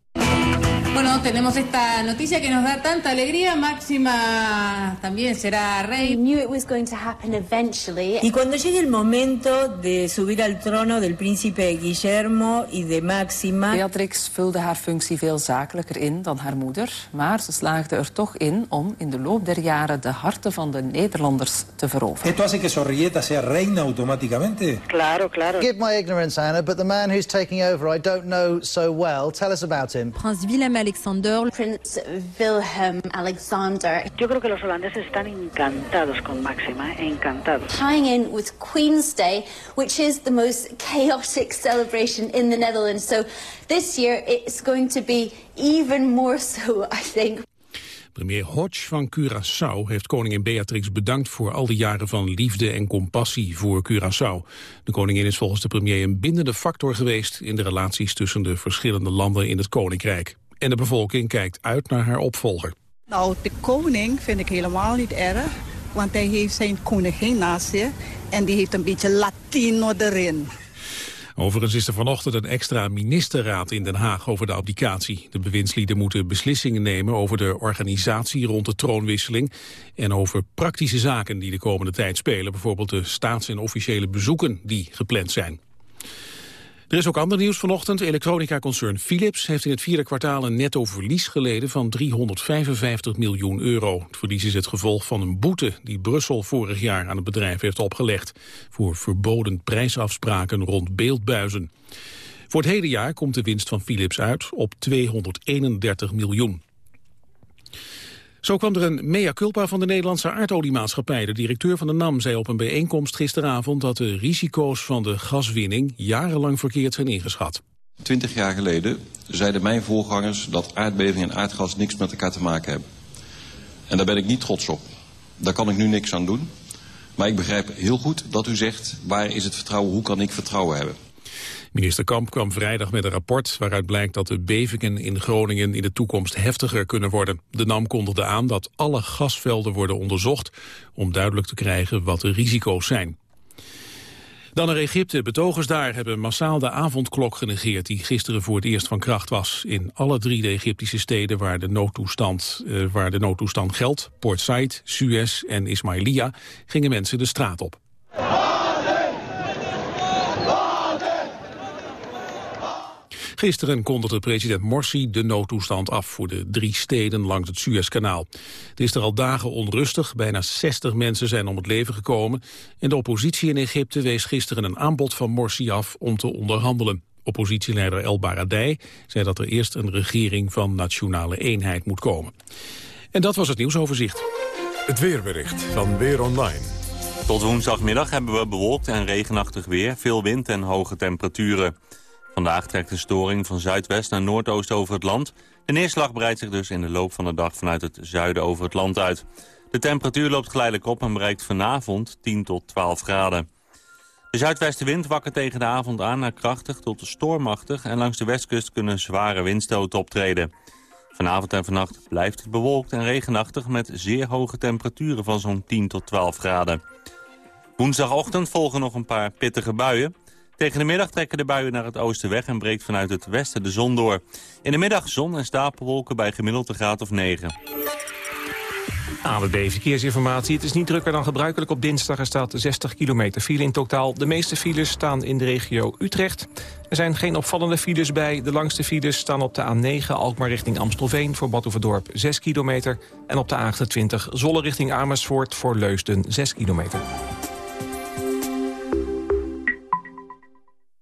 Bueno, tenemos esta noticia que nos da tanta alegría. Máxima también será rey. We knew it was going to happen eventually. Y cuando llegue el momento de subir al trono del príncipe Guillermo y de Máxima... Beatrix vulde haar functie veel zakelijker in dan haar moeder. Maar ze slaagde er toch in om in de loop der jaren de harten van de Nederlanders te veroveren. Esto hace que Sorrieta sea reina automáticamente? Claro, claro. Give my ignorance, Anna, but the man who's taking over I don't know so well. Tell us about him. Prins Willem Alexander. Prince Wilhelm Alexander. Yo creo que los holandeses están encantados con Máxima, encantados. Tying in with Queen's Day, which is the most chaotic celebration in the Netherlands. So this year it's going to be even more so, I think. Premier Hodge van Curaçao heeft koningin Beatrix bedankt voor al die jaren van liefde en compassie voor Curaçao. De koningin is volgens de premier een bindende factor geweest in de relaties tussen de verschillende landen in het koninkrijk. En de bevolking kijkt uit naar haar opvolger. Nou, de koning vind ik helemaal niet erg, want hij heeft zijn koningin naast zich en die heeft een beetje Latino erin. Overigens is er vanochtend een extra ministerraad in Den Haag over de abdicatie. De bewindslieden moeten beslissingen nemen over de organisatie rond de troonwisseling en over praktische zaken die de komende tijd spelen. Bijvoorbeeld de staats- en officiële bezoeken die gepland zijn. Er is ook ander nieuws vanochtend. Elektronica-concern Philips heeft in het vierde kwartaal een netto verlies geleden van 355 miljoen euro. Het verlies is het gevolg van een boete die Brussel vorig jaar aan het bedrijf heeft opgelegd voor verboden prijsafspraken rond beeldbuizen. Voor het hele jaar komt de winst van Philips uit op 231 miljoen. Zo kwam er een mea culpa van de Nederlandse aardoliemaatschappij. De directeur van de NAM zei op een bijeenkomst gisteravond... dat de risico's van de gaswinning jarenlang verkeerd zijn ingeschat. Twintig jaar geleden zeiden mijn voorgangers dat aardbeving en aardgas niks met elkaar te maken hebben. En daar ben ik niet trots op. Daar kan ik nu niks aan doen. Maar ik begrijp heel goed dat u zegt, waar is het vertrouwen, hoe kan ik vertrouwen hebben? Minister Kamp kwam vrijdag met een rapport waaruit blijkt dat de bevingen in Groningen in de toekomst heftiger kunnen worden. De NAM kondigde aan dat alle gasvelden worden onderzocht om duidelijk te krijgen wat de risico's zijn. Dan naar Egypte. Betogers daar hebben massaal de avondklok genegeerd... die gisteren voor het eerst van kracht was. In alle drie de Egyptische steden waar de noodtoestand, uh, waar de noodtoestand geldt... Port Said, Suez en Ismailia... gingen mensen de straat op. Gisteren kondigde president Morsi de noodtoestand af voor de drie steden langs het Suezkanaal. Het is er al dagen onrustig, bijna 60 mensen zijn om het leven gekomen. En de oppositie in Egypte wees gisteren een aanbod van Morsi af om te onderhandelen. Oppositieleider El Baradei zei dat er eerst een regering van nationale eenheid moet komen. En dat was het nieuwsoverzicht. Het weerbericht van Weer Online. Tot woensdagmiddag hebben we bewolkt en regenachtig weer, veel wind en hoge temperaturen. Vandaag trekt de storing van zuidwest naar noordoost over het land. De neerslag breidt zich dus in de loop van de dag vanuit het zuiden over het land uit. De temperatuur loopt geleidelijk op en bereikt vanavond 10 tot 12 graden. De zuidwestenwind wakkert tegen de avond aan naar krachtig tot stormachtig... en langs de westkust kunnen zware windstoten optreden. Vanavond en vannacht blijft het bewolkt en regenachtig... met zeer hoge temperaturen van zo'n 10 tot 12 graden. Woensdagochtend volgen nog een paar pittige buien. Tegen de middag trekken de buien naar het oosten weg en breekt vanuit het westen de zon door. In de middag zon en stapelwolken bij gemiddelde graad of 9. AWB Verkeersinformatie. Het is niet drukker dan gebruikelijk op dinsdag. Er staat 60 kilometer file in totaal. De meeste files staan in de regio Utrecht. Er zijn geen opvallende files bij. De langste files staan op de A9 Alkmaar richting Amstelveen... voor Badhoevedorp 6 kilometer. En op de A28 Zolle richting Amersfoort voor Leusden 6 kilometer.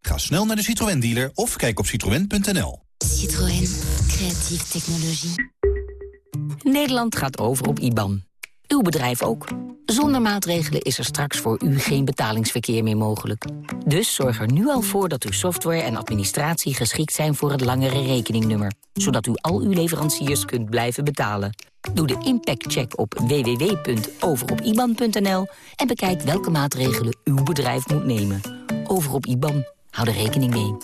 Ga snel naar de Citroën dealer of kijk op citroën.nl. Citroën. Creatieve technologie. Nederland gaat over op IBAN. Uw bedrijf ook. Zonder maatregelen is er straks voor u geen betalingsverkeer meer mogelijk. Dus zorg er nu al voor dat uw software en administratie geschikt zijn voor het langere rekeningnummer. Zodat u al uw leveranciers kunt blijven betalen. Doe de impactcheck op www.overopiban.nl en bekijk welke maatregelen uw bedrijf moet nemen. Over op IBAN. Hou er rekening mee.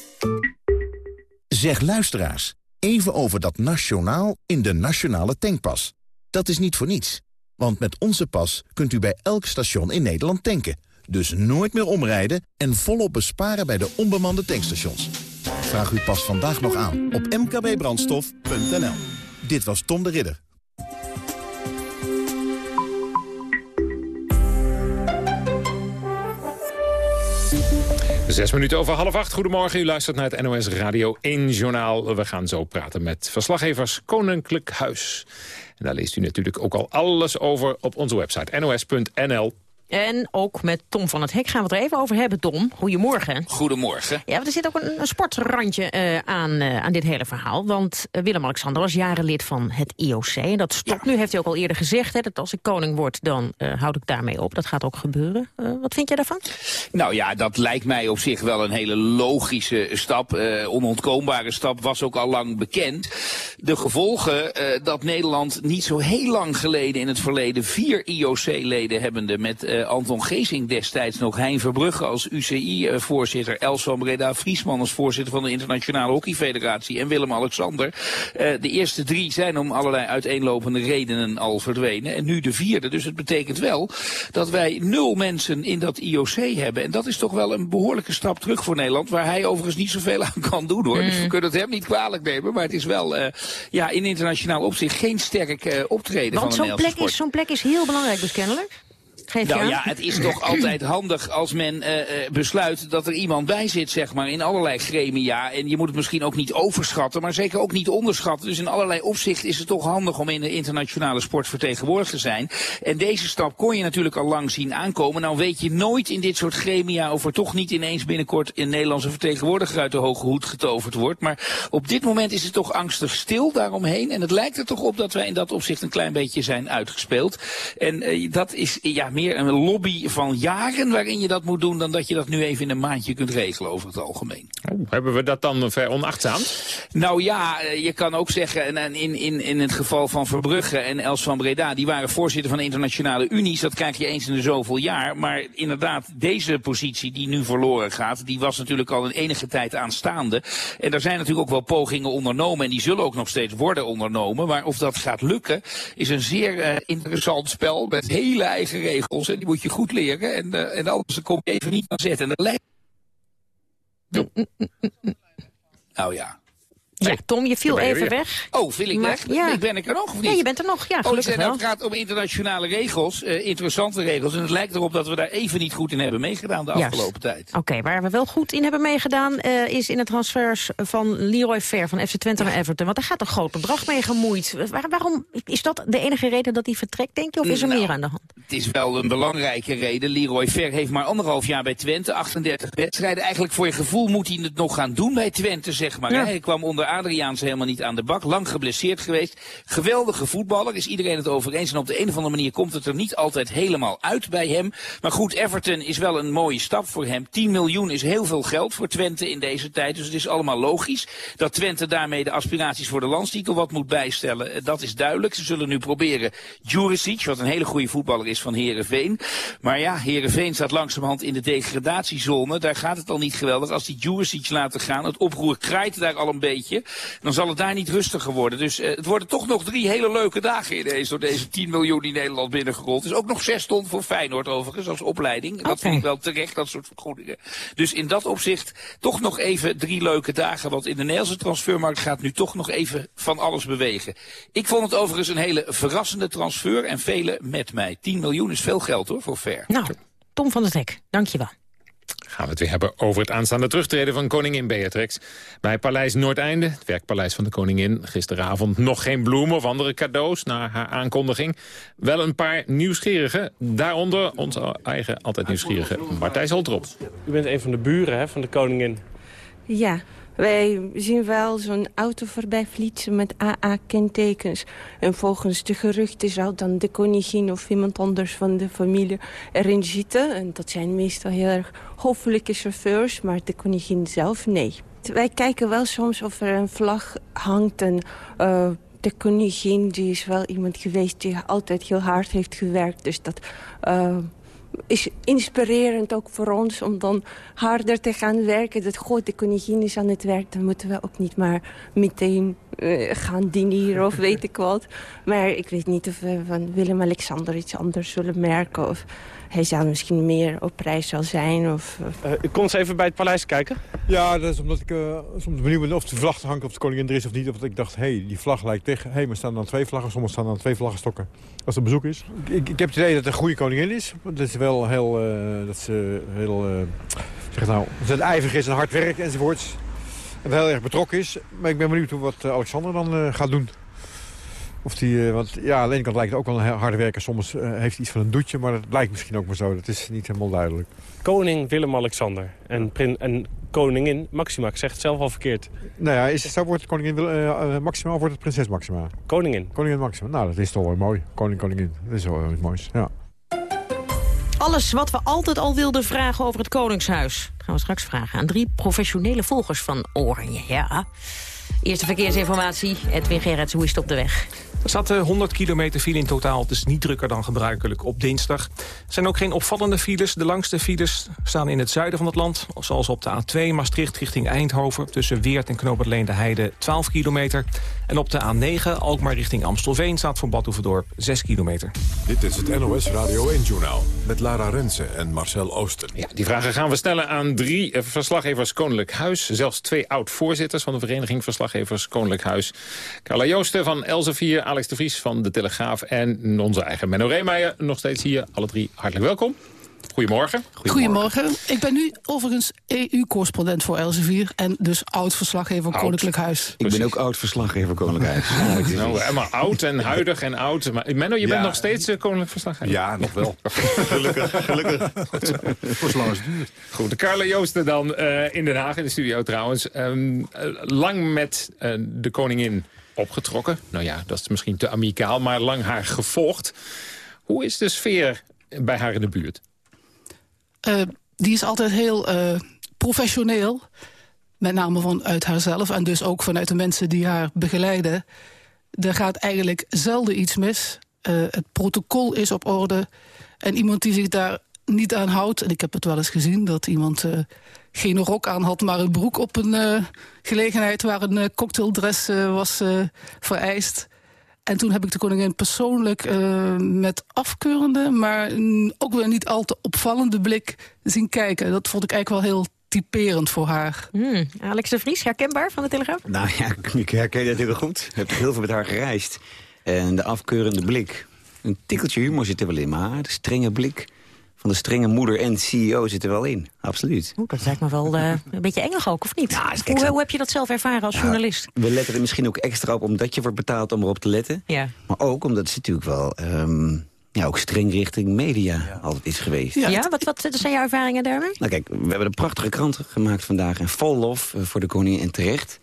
Zeg luisteraars, even over dat nationaal in de nationale tankpas. Dat is niet voor niets. Want met onze pas kunt u bij elk station in Nederland tanken. Dus nooit meer omrijden en volop besparen bij de onbemande tankstations. Vraag uw pas vandaag nog aan op mkbbrandstof.nl. Dit was Tom de Ridder. Zes minuten over half acht. Goedemorgen, u luistert naar het NOS Radio 1 Journaal. We gaan zo praten met verslaggevers Koninklijk Huis. En daar leest u natuurlijk ook al alles over op onze website nos.nl. En ook met Tom van het Hek gaan we het er even over hebben, Tom. Goedemorgen. Goedemorgen. Ja, er zit ook een, een sportrandje uh, aan, uh, aan dit hele verhaal. Want uh, Willem-Alexander was jaren lid van het IOC. En dat stopt ja. nu, heeft hij ook al eerder gezegd. Hè, dat als ik koning word, dan houd ik daarmee op. Dat gaat ook gebeuren. wat vind jij daarvan? Nou ja, dat lijkt mij op zich wel een hele logische stap. onontkoombare stap, was ook al lang bekend. De gevolgen dat Nederland niet zo heel lang geleden in het verleden... vier IOC-leden hebbende met Anton Geesing destijds nog, Hein Verbrugge als UCI-voorzitter, Els van Breda Vriesman als voorzitter van de Internationale Hockeyfederatie en Willem-Alexander. Uh, de eerste drie zijn om allerlei uiteenlopende redenen al verdwenen en nu de vierde. Dus het betekent wel dat wij nul mensen in dat IOC hebben. En dat is toch wel een behoorlijke stap terug voor Nederland, waar hij overigens niet zoveel aan kan doen hoor. Mm. Dus we kunnen het hem niet kwalijk nemen, maar het is wel uh, ja, in internationaal opzicht geen sterk optreden Want van een plek is Zo'n plek is heel belangrijk dus kennelijk. Geef nou ja, het is toch altijd handig als men uh, besluit dat er iemand bij zit, zeg maar, in allerlei gremia. En je moet het misschien ook niet overschatten, maar zeker ook niet onderschatten. Dus in allerlei opzichten is het toch handig om in de internationale sport vertegenwoordigd te zijn. En deze stap kon je natuurlijk al lang zien aankomen. Nou weet je nooit in dit soort gremia of er toch niet ineens binnenkort een Nederlandse vertegenwoordiger uit de hoge hoed getoverd wordt. Maar op dit moment is het toch angstig stil daaromheen. En het lijkt er toch op dat wij in dat opzicht een klein beetje zijn uitgespeeld. En uh, dat is, ja, meer een lobby van jaren waarin je dat moet doen... dan dat je dat nu even in een maandje kunt regelen over het algemeen. Oh, hebben we dat dan ver onachtzaam? Nou ja, je kan ook zeggen, en in, in, in het geval van Verbrugge en Els van Breda... die waren voorzitter van de internationale unies, dat krijg je eens in de zoveel jaar. Maar inderdaad, deze positie die nu verloren gaat... die was natuurlijk al een enige tijd aanstaande. En er zijn natuurlijk ook wel pogingen ondernomen... en die zullen ook nog steeds worden ondernomen. Maar of dat gaat lukken, is een zeer uh, interessant spel met hele eigen regels en die moet je goed leren. En, uh, en anders kom je even niet aan zetten. En dat lijkt... Nou ja. Ja, Tom, je viel even weer. weg. Oh, viel ik Maar- weg? ja. Ik ben ik er nog of niet? Ja, je bent er nog. Ja, Oh, gelukkig zei, nou, het gaat om internationale regels, eh, interessante regels. En het lijkt erop dat we daar even niet goed in hebben meegedaan de Juist. afgelopen tijd. Oké, waar we wel goed in hebben meegedaan... eh, is in de transfers van Leroy Fair van FC Twente naar Everton. Want daar gaat een groot bedrag mee gemoeid. Waar- waarom is dat de enige reden dat hij vertrekt, denk je? Of is er Nou, meer aan de hand? Het is wel een belangrijke reden. Leroy Ver heeft maar anderhalf jaar bij Twente, 38 wedstrijden. Eigenlijk voor je gevoel moet hij het nog gaan doen bij Twente, zeg maar. Ja. Hij kwam onder Adriaans helemaal niet aan de bak. Lang geblesseerd geweest. Geweldige voetballer, is iedereen het over eens. En op de een of andere manier komt het er niet altijd helemaal uit bij hem. Maar goed, Everton is wel een mooie stap voor hem. 10 miljoen is heel veel geld voor Twente in deze tijd. Dus het is allemaal logisch dat Twente daarmee de aspiraties voor de landstitel wat moet bijstellen. Eh, Dat is duidelijk. Ze zullen nu proberen Juricic, wat een hele goede voetballer is van Herenveen. Maar ja, Herenveen staat langzamerhand in de degradatiezone. Daar gaat het al niet geweldig. Als die Juricic laten gaan, het oproer kraait daar al een beetje. Dan zal het daar niet rustiger worden. Dus eh, het worden toch nog drie hele leuke dagen ineens door deze 10 miljoen die Nederland binnengerold is. Ook nog 6 ton voor Feyenoord overigens als opleiding. Dat vind ik wel terecht, dat soort vergoedingen. Dus in dat opzicht toch nog even drie leuke dagen. Want in de Nederlandse transfermarkt gaat nu toch nog even van alles bewegen. Ik vond het overigens een hele verrassende transfer en velen met mij. 10 miljoen is veel geld hoor, voor Ver. Nou, Tom van der Hek, dankjewel. Gaan we het weer hebben over het aanstaande terugtreden van koningin Beatrix. Bij Paleis Noordeinde, het werkpaleis van de koningin. Gisteravond nog geen bloemen of andere cadeaus na haar aankondiging. Wel een paar nieuwsgierigen. Daaronder onze eigen altijd nieuwsgierige Martijs Holtrop. U bent een van de buren hè, van de koningin. Ja, wij zien wel zo'n auto voorbij flitsen met AA-kentekens. En volgens de geruchten zou dan de koningin of iemand anders van de familie erin zitten. En dat zijn meestal heel erg hoffelijke chauffeurs, maar de koningin zelf nee. Wij kijken wel soms of er een vlag hangt en... eh, de koningin die is wel iemand geweest die altijd heel hard heeft gewerkt. Dus dat eh, is inspirerend ook voor ons om dan harder te gaan werken. Dat god, de koningin is aan het werk. Dan moeten we ook niet maar meteen eh, gaan dineren of weet ik wat. Maar ik weet niet of we van Willem-Alexander iets anders zullen merken. Of hij zou misschien meer op reis zal zijn. Of, of- Uh, u komt eens even bij het paleis kijken. Ja, dat is omdat ik uh, soms benieuwd ben of de vlag hangt op de koningin er is of niet. Of ik dacht, hé, hey, die vlag lijkt tegen. Hé, hey, maar staan dan twee vlaggen. Soms staan dan twee vlaggenstokken. Als er bezoek is. Ik, ik heb het idee dat het een goede koningin is. Dat is wel heel, uh, dat ze heel, uh, zeg nou, dat het ijverig is en hard werkt enzovoorts. En heel erg betrokken is. Maar ik ben benieuwd hoe wat Alexander dan uh, gaat doen. Of die, uh, want ja, aan de ene kant lijkt het ook wel een harde werker. Soms uh, heeft hij iets van een doetje, maar dat lijkt misschien ook maar zo. Dat is niet helemaal duidelijk. Koning Willem-Alexander en, en koningin Maxima. Ik zeg het zelf al verkeerd. Nou ja, is het, zo wordt het koningin uh, Maxima of wordt het prinses Maxima? Koningin. Koningin Maxima. Nou, dat is toch wel mooi. Koning, koningin. Dat is wel iets moois, ja. Alles wat we altijd al wilden vragen over het Koningshuis. Dat gaan we straks vragen aan drie professionele volgers van Oranje. Ja. Eerste verkeersinformatie. Edwin Gerrits, hoe is het op de weg? Er staat 100 kilometer file in totaal. Het is niet drukker dan gebruikelijk op dinsdag. Er zijn ook geen opvallende files. De langste files staan in het zuiden van het land. Zoals op de A2 Maastricht richting Eindhoven. Tussen Weert en Knoopert de Heide 12 kilometer. En op de A9 Alkmaar richting Amstelveen staat voor Badhoevedorp 6 kilometer. Dit is het NOS Radio 1-journaal met Lara Rensen en Marcel Oosten. Ja, die vragen gaan we stellen aan drie verslaggevers Koninklijk Huis. Zelfs twee oud-voorzitters van de Vereniging Verslaggevers Koninklijk Huis. Carla Joosten van Elsevier, Alex de Vries van De Telegraaf... en onze eigen Menno Reemeijer, nog steeds hier. Alle drie hartelijk welkom. Goedemorgen. Goedemorgen. Goedemorgen. Ik ben nu overigens EU-correspondent voor Elsevier... en dus oud-verslaggever oud. Koninklijk Huis. Ik ben ook oud-verslaggever Koninklijk Huis. nou, maar oud en huidig en oud. Maar Menno, je ja. bent nog steeds uh, Koninklijk Verslaggever? Ja, nog wel. gelukkig, gelukkig. Voor zolang het duurt. Goed, de Carla Joosten dan uh, in Den Haag, in de studio trouwens. Um, uh, lang met de koningin opgetrokken. Nou ja, dat is misschien te amicaal, maar lang haar gevolgd. Hoe is de sfeer bij haar in de buurt? Uh, die is altijd heel uh, professioneel. Met name vanuit haarzelf en dus ook vanuit de mensen die haar begeleiden. Er gaat eigenlijk zelden iets mis. Uh, het protocol is op orde. En iemand die zich daar niet aan houdt... en ik heb het wel eens gezien dat iemand geen rok aan had... maar een broek op een gelegenheid waar een cocktaildress was vereist... En toen heb ik de koningin persoonlijk uh, met afkeurende... maar ook weer niet al te opvallende blik zien kijken. Dat vond ik eigenlijk wel heel typerend voor haar. Hmm. Alex de Vries, herkenbaar van de Telegraaf? Nou ja, ik herken dat heel goed. Ik heb heel veel met haar gereisd. En de afkeurende blik. Een tikkeltje humor zit er wel in, maar de strenge blik van de strenge moeder en CEO zit er wel in. Absoluut. Oeh, dat lijkt me wel uh, een beetje engig ook, of niet? Ja, hoe, hoe, heb je dat zelf ervaren als journalist? We letten er misschien ook extra op omdat je wordt betaald om erop te letten. Ja. Maar ook omdat ze natuurlijk wel... Um, ja, ook streng richting media ja. altijd is geweest. Ja, ja wat, wat zijn jouw ervaringen daarmee? Nou kijk, we hebben een prachtige krant gemaakt vandaag. En vol lof voor de koningin en terecht.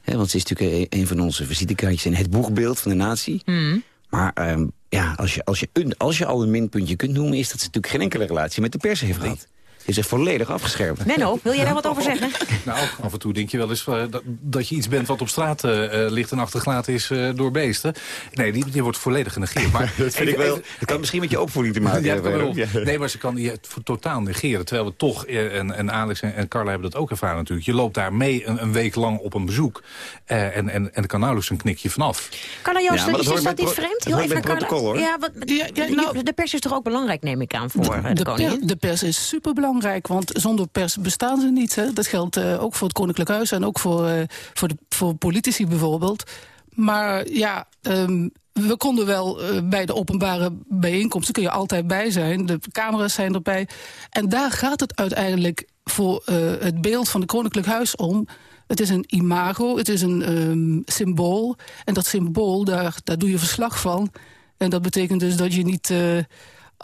Hè, want ze is natuurlijk een, een van onze visitekaartjes in het boegbeeld van de natie. Hmm. Maar ehm, ja, als je, als, je een, als je al een minpuntje kunt noemen... is dat ze natuurlijk geen enkele relatie met de pers heeft gehad. Is er volledig afgeschermd. Menno, wil jij daar wat over zeggen? Nou, af en toe denk je wel eens eh, dat, dat je iets bent wat op straat eh, eh, ligt en achtergelaten is eh, door beesten. Nee, die, die wordt volledig genegeerd. Maar Dat vind ik wel. Het kan misschien met je opvoeding te maken Ja, hebben. Nee, maar ze kan je het voor totaal negeren. Terwijl we toch, en, en Alex en, en Carla hebben dat ook ervaren natuurlijk. Je loopt daar mee een, een week lang op een bezoek. eh, en, en, en er kan nauwelijks een knikje vanaf. Carla Joosten, Ja, maar dat is, dat niet pro- vreemd? Heel even naar Carla. Ja, wat, Ja, ja, nou- de pers is toch ook belangrijk, neem ik aan, voor de, de, de pers is superbelangrijk, want zonder pers bestaan ze niet. Hè. Dat geldt eh, ook voor het Koninklijk Huis en ook voor, eh, voor, de, voor politici bijvoorbeeld. Maar ja, ehm, we konden wel eh, bij de openbare bijeenkomsten, kun je altijd bij zijn. De camera's zijn erbij. En daar gaat het uiteindelijk voor het beeld van het Koninklijk Huis om. Het is een imago, het is een ehm, symbool. En dat symbool, daar, daar doe je verslag van. En dat betekent dus dat je niet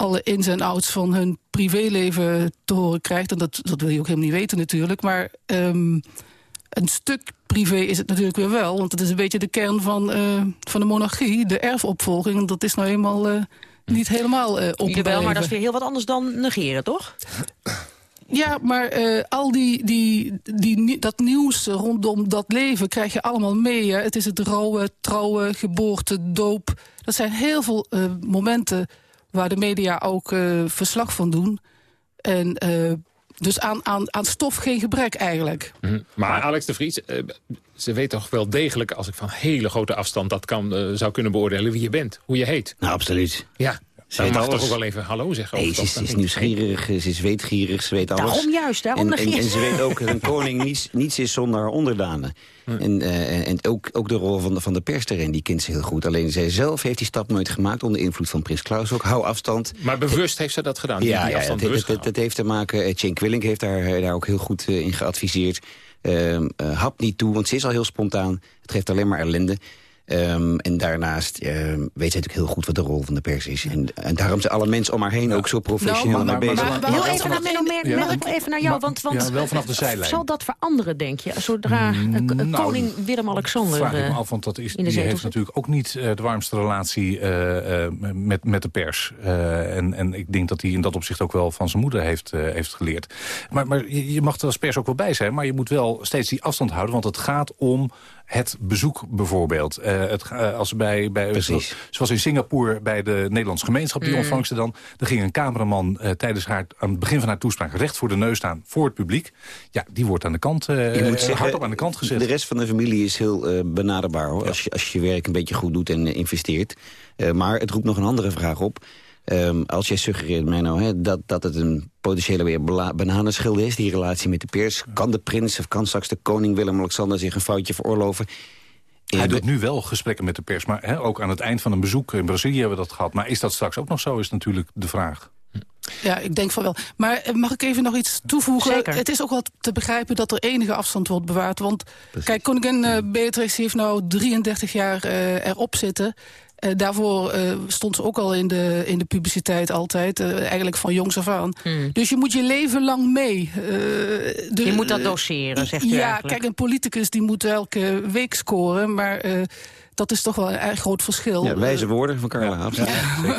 alle ins en outs van hun privéleven te horen krijgt. En dat, dat wil je ook helemaal niet weten natuurlijk. Maar ehm, een stuk privé is het natuurlijk weer wel. Want het is een beetje de kern van, eh, van de monarchie. De erfopvolging. En dat is nou eenmaal eh, niet helemaal uh, Jawel, maar dat is weer heel wat anders dan negeren, toch? Ja, maar eh, al die, die, die, dat nieuws rondom dat leven krijg je allemaal mee. Hè. Het is het rouwen, trouwen, geboorte, doop. Dat zijn heel veel eh, momenten waar de media ook eh, verslag van doen. En eh, dus aan, aan, aan stof geen gebrek eigenlijk. Mhm. Maar Alex de Vries, eh, ze weet toch wel degelijk... als ik van hele grote afstand dat kan, zou kunnen beoordelen... wie je bent, hoe je heet. Nou, absoluut. Ja, Ze mag alles. toch ook wel even hallo zeggen. Nee, over ze is, dat. ze is nieuwsgierig, ze is weetgierig, ze weet alles. Daarom juist, daarom en, en, en ze weet ook dat een koning niets, niets is zonder haar onderdanen. En, eh, en ook, ook de rol van de, van de pers erin, die kent ze heel goed. Alleen zij zelf heeft die stap nooit gemaakt onder invloed van prins Klaus ook. Hou afstand. Maar bewust heeft ze dat gedaan? die- Ja, die ja afstand dat, bewust dat, dat, dat heeft te maken... eh, Jane Quilling heeft daar, daar ook heel goed eh, in geadviseerd. Ehm, eh, hap niet toe, want ze is al heel spontaan. Het geeft alleen maar ellende. Ehm, en daarnaast ehm, weet zij natuurlijk heel goed wat de rol van de pers is. En, en daarom zijn alle mensen om haar heen ook zo professioneel Nou, mee bezig. maar- maar- Heel even naar Menno Merk, Ja. Menno, even naar jou, Maar- want, want ja, wel vanaf de zijlijn. zal dat veranderen, denk je, zodra k- Nou, koning Willem-Alexander vraag ik me eh, af, want dat is, in de die zetel heeft natuurlijk ook niet eh, de warmste relatie eh, eh, met, met de pers. Eh, en, en ik denk dat hij in dat opzicht ook wel van zijn moeder heeft, eh, heeft geleerd. Maar, maar je je mag er als pers ook wel bij zijn, maar je moet wel steeds die afstand houden, want het gaat om het bezoek bijvoorbeeld. Eh, het, eh, als bij, bij, Precies. Zoals in Singapore bij de Nederlandse gemeenschap, die Mm. ontvangst ze dan. Er ging een cameraman eh, tijdens haar, aan het begin van haar toespraak recht voor de neus staan voor het publiek. Ja, die wordt aan de kant, eh Je moet zeggen, hardop aan de kant gezet. De rest van de familie is heel eh, benaderbaar hoor, als, je, als je je werk een beetje goed doet en investeert. Eh, maar het roept nog een andere vraag op. Ehm, als jij suggereert, Menno, hè, dat, dat het een potentiële weer bananenschilder is... die relatie met de pers, kan de prins of kan straks de koning Willem-Alexander... zich een foutje veroorloven? Hij doet nu wel gesprekken met de pers, maar hè, ook aan het eind van een bezoek in Brazilië hebben we dat gehad. Maar is dat straks ook nog zo, is natuurlijk de vraag. Ja, ik denk van wel. Maar eh, mag ik even nog iets toevoegen? Zeker. Het is ook wel te begrijpen dat er enige afstand wordt bewaard. Want kijk, koningin eh, Beatrix heeft nou 33 jaar eh, erop zitten. Eh, daarvoor eh, stond ze ook al in de, in de publiciteit altijd. eh, eigenlijk van jongs af aan. Dus je moet je leven lang mee. De- Je moet dat doseren, zegt u Ja, eigenlijk. kijk, een politicus die moet elke week scoren. Maar dat is toch wel een erg groot verschil. Ja, wijze woorden van Carla, absoluut.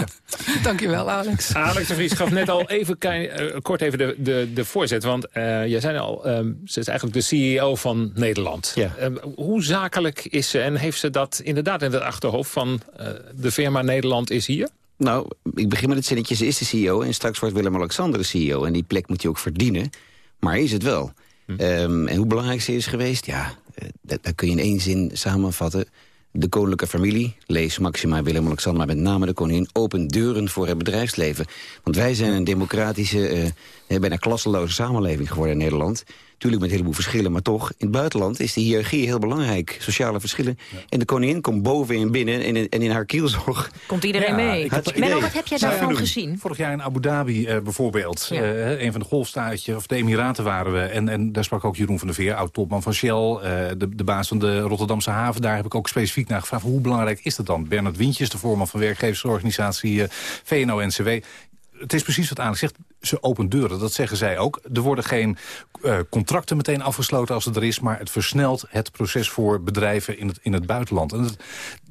Dankjewel, Alex. Alex de Vries gaf net al even eh, kort even de, de, de voorzet. Want eh jij zei al, ehm, ze is eigenlijk de CEO van Nederland. Ja. Ehm, hoe zakelijk is ze en heeft ze dat inderdaad in het achterhoofd van eh, de firma Nederland is hier? Nou, ik begin met het zinnetje, ze is de CEO... en straks wordt Willem-Alexander de CEO. En die plek moet hij ook verdienen. Maar is het wel. Ehm, en hoe belangrijk ze is geweest? Ja, dat, dat kun je in één zin samenvatten. De koninklijke familie, lees Maxima Willem-Alexander... met name de koningin, opent deuren voor het bedrijfsleven. Want wij zijn een democratische, eh, bijna klasseloze samenleving geworden in Nederland. Tuurlijk met een heleboel verschillen, maar toch... in het buitenland is de hiërarchie heel belangrijk. Sociale verschillen. En de koningin komt bovenin binnen en in, en in haar kielzog... Komt iedereen Ja, mee? Menno, wat heb jij daarvan gezien? Vorig jaar in Abu Dhabi eh, bijvoorbeeld. Ja. Eh, een van de golfstaatjes, of de Emiraten waren we. En, en daar sprak ook Jeroen van der Veer, oud-topman van Shell. eh, de, de baas van de Rotterdamse haven. Daar heb ik ook specifiek naar gevraagd. Hoe belangrijk is dat dan? Bernard Wientjes, de voorman van werkgeversorganisatie VNO-NCW. Het is precies wat Alex zegt. Ze opent deuren. Dat zeggen zij ook. Er worden geen uh, contracten meteen afgesloten als het er is... maar het versnelt het proces voor bedrijven in het, in het buitenland. En dat,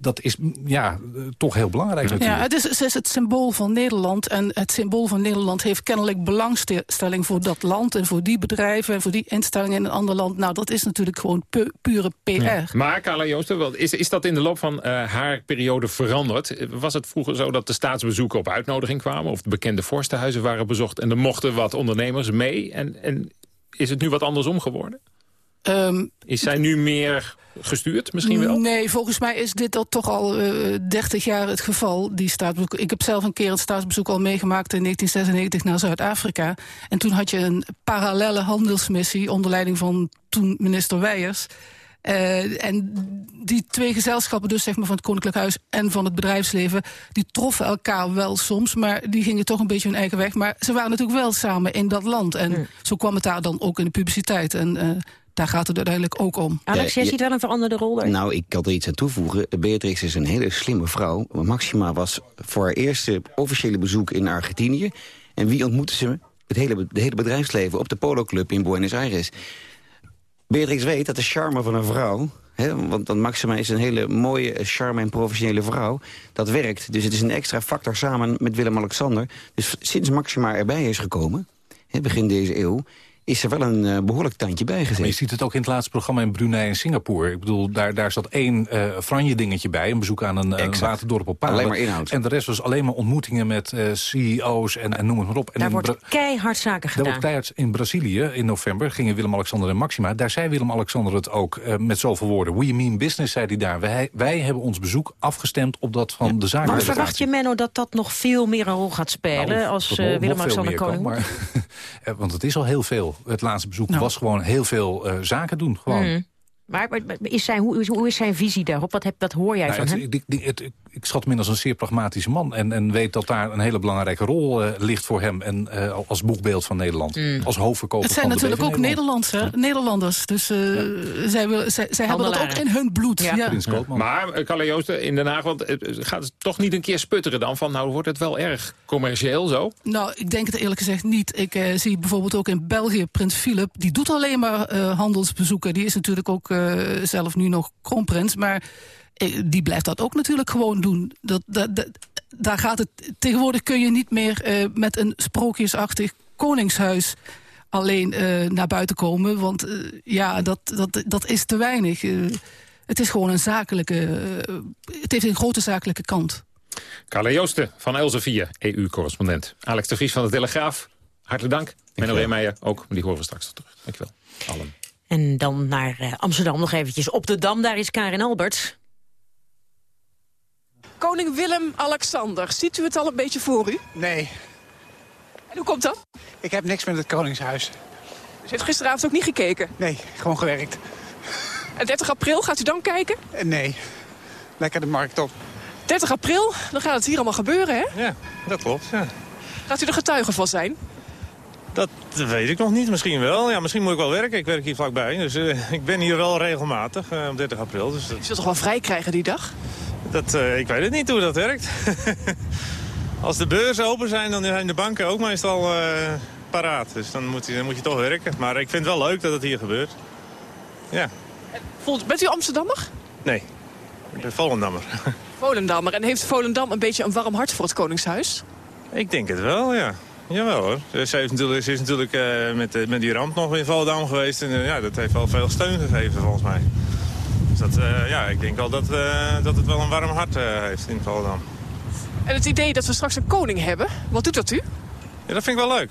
dat is ja, toch heel belangrijk natuurlijk. Ja, het is, het is het symbool van Nederland. En het symbool van Nederland heeft kennelijk belangstelling voor dat land... en voor die bedrijven en voor die instellingen in een ander land. Nou, dat is natuurlijk gewoon pu pure PR. Ja. Maar Carla Joosten, is, is dat in de loop van uh, haar periode veranderd? Was het vroeger zo dat de staatsbezoeken op uitnodiging kwamen... of de bekende vorstenhuizen waren bezocht... en er mochten wat ondernemers mee? En, en is het nu wat andersom geworden? Um, is zij nu meer gestuurd misschien wel? Nee, volgens mij is dit al toch al uh, 30 jaar het geval. Die staatsbezoek. Ik heb zelf een keer het staatsbezoek al meegemaakt in 1996 naar Zuid-Afrika. En toen had je een parallelle handelsmissie onder leiding van toen minister Weijers. Uh, en die twee gezelschappen, dus zeg maar van het Koninklijk Huis en van het bedrijfsleven, die troffen elkaar wel soms, maar die gingen toch een beetje hun eigen weg. Maar ze waren natuurlijk wel samen in dat land. En zo kwam het daar dan ook in de publiciteit. En uh, daar gaat het uiteindelijk ook om. Alex, jij ziet wel een veranderde rol daar. Nou, ik kan er iets aan toevoegen. Beatrix is een hele slimme vrouw. Maxima was voor haar eerste officiële bezoek in Argentinië. En wie ontmoette ze? Het hele, het hele bedrijfsleven op de Polo Club in Buenos Aires. Beatrix weet dat de charme van een vrouw... Hè, want, want Maxima is een hele mooie, charme en professionele vrouw... dat werkt. Dus het is een extra factor samen met Willem-Alexander. Dus sinds Maxima erbij is gekomen, begin deze eeuw is er wel een uh, behoorlijk tandje bij gezet. Maar je ziet het ook in het laatste programma in Brunei en Singapore. Ik bedoel, daar, daar zat één uh, franje dingetje bij. Een bezoek aan een, een waterdorp op Palen. Alleen maar inhoud. En de rest was alleen maar ontmoetingen met uh, CEO's en, en noem het maar op. En daar wordt keihard zaken gedaan. Daar wordt keihard in Brazilië in november gingen Willem-Alexander en Maxima. Daar zei Willem-Alexander het ook met zoveel woorden. We mean business, zei hij daar. Wij, wij hebben ons bezoek afgestemd op dat van de zaken. Maar verwacht je, Menno, dat dat nog veel meer een rol gaat spelen... Nou, als Willem-Alexander koning maar, Want het is al heel veel. Het laatste bezoek nou. was gewoon heel veel uh, zaken doen. Gewoon. Mm. Maar, maar is zijn, hoe, hoe, is zijn visie daarop? Wat, heb, wat hoor jij nou, van het, hem? Het, het, ik schat hem in als een zeer pragmatische man. En, en weet dat daar een hele belangrijke rol uh, ligt voor hem. En uh, als boekbeeld van Nederland. Mm. Als hoofdverkoper Het zijn van natuurlijk ook Nederland. Nederlandse. Nederlanders. Dus uh, ja. zij, wil, zij, zij hebben dat ook in hun bloed. Ja. Ja. Maar, Carla Joosten, in Den Haag, want, gaat het toch niet een keer sputteren dan? Van nou wordt het wel erg commercieel zo? Nou, ik denk het eerlijk gezegd niet. Ik uh, zie bijvoorbeeld ook in België Prins Philip. Die doet alleen maar uh, handelsbezoeken. Die is natuurlijk ook uh, zelf nu nog kroonprins. Maar die blijft dat ook natuurlijk gewoon doen. Dat, dat, dat, daar gaat het, tegenwoordig kun je niet meer uh, met een sprookjesachtig koningshuis alleen uh, naar buiten komen. Want uh, ja, dat, dat, dat is te weinig. het is gewoon een zakelijke... het heeft een grote zakelijke kant. Carla Joosten van Elsevier, EU-correspondent. Alex de Vries van de Telegraaf, hartelijk dank. Menno Reemeijer ook, die horen we straks terug. Dankjewel. Allen. En dan naar Amsterdam nog eventjes. Op de Dam, daar is Karin Alberts. Koning Willem-Alexander, ziet u het al een beetje voor u? Nee. En hoe komt dat? Ik heb niks met het Koningshuis. Dus u heeft gisteravond ook niet gekeken? Nee, gewoon gewerkt. En 30 april, gaat u dan kijken? Nee, lekker de markt op. 30 april, dan gaat het hier allemaal gebeuren, hè? Ja, dat klopt, ja. Gaat u er getuige van zijn? Dat weet ik nog niet, misschien wel. Ja, misschien moet ik wel werken. Ik werk hier vlakbij, dus uh, ik ben hier wel regelmatig uh, op 30 april. Dus dat... Je zult toch wel vrij krijgen die dag? Dat, uh, ik weet het niet hoe dat werkt. Als de beurzen open zijn, dan zijn de banken ook meestal uh, paraat. Dus dan moet, je, dan moet je toch werken. Maar ik vind het wel leuk dat het hier gebeurt. Ja. Voelt, bent u Amsterdammer? Nee, ik ben Volendammer. Volendammer. En heeft Volendam een beetje een warm hart voor het Koningshuis? Ik denk het wel, ja. Jawel hoor. Ze, heeft natuurlijk, ze is natuurlijk uh, met, met die ramp nog in Volendam geweest. En ja, dat heeft wel veel steun gegeven volgens mij dat, uh, ja, ik denk wel dat, uh, dat het wel een warm hart uh, heeft in Volendam. En het idee dat we straks een koning hebben, wat doet dat u? Ja, dat vind ik wel leuk.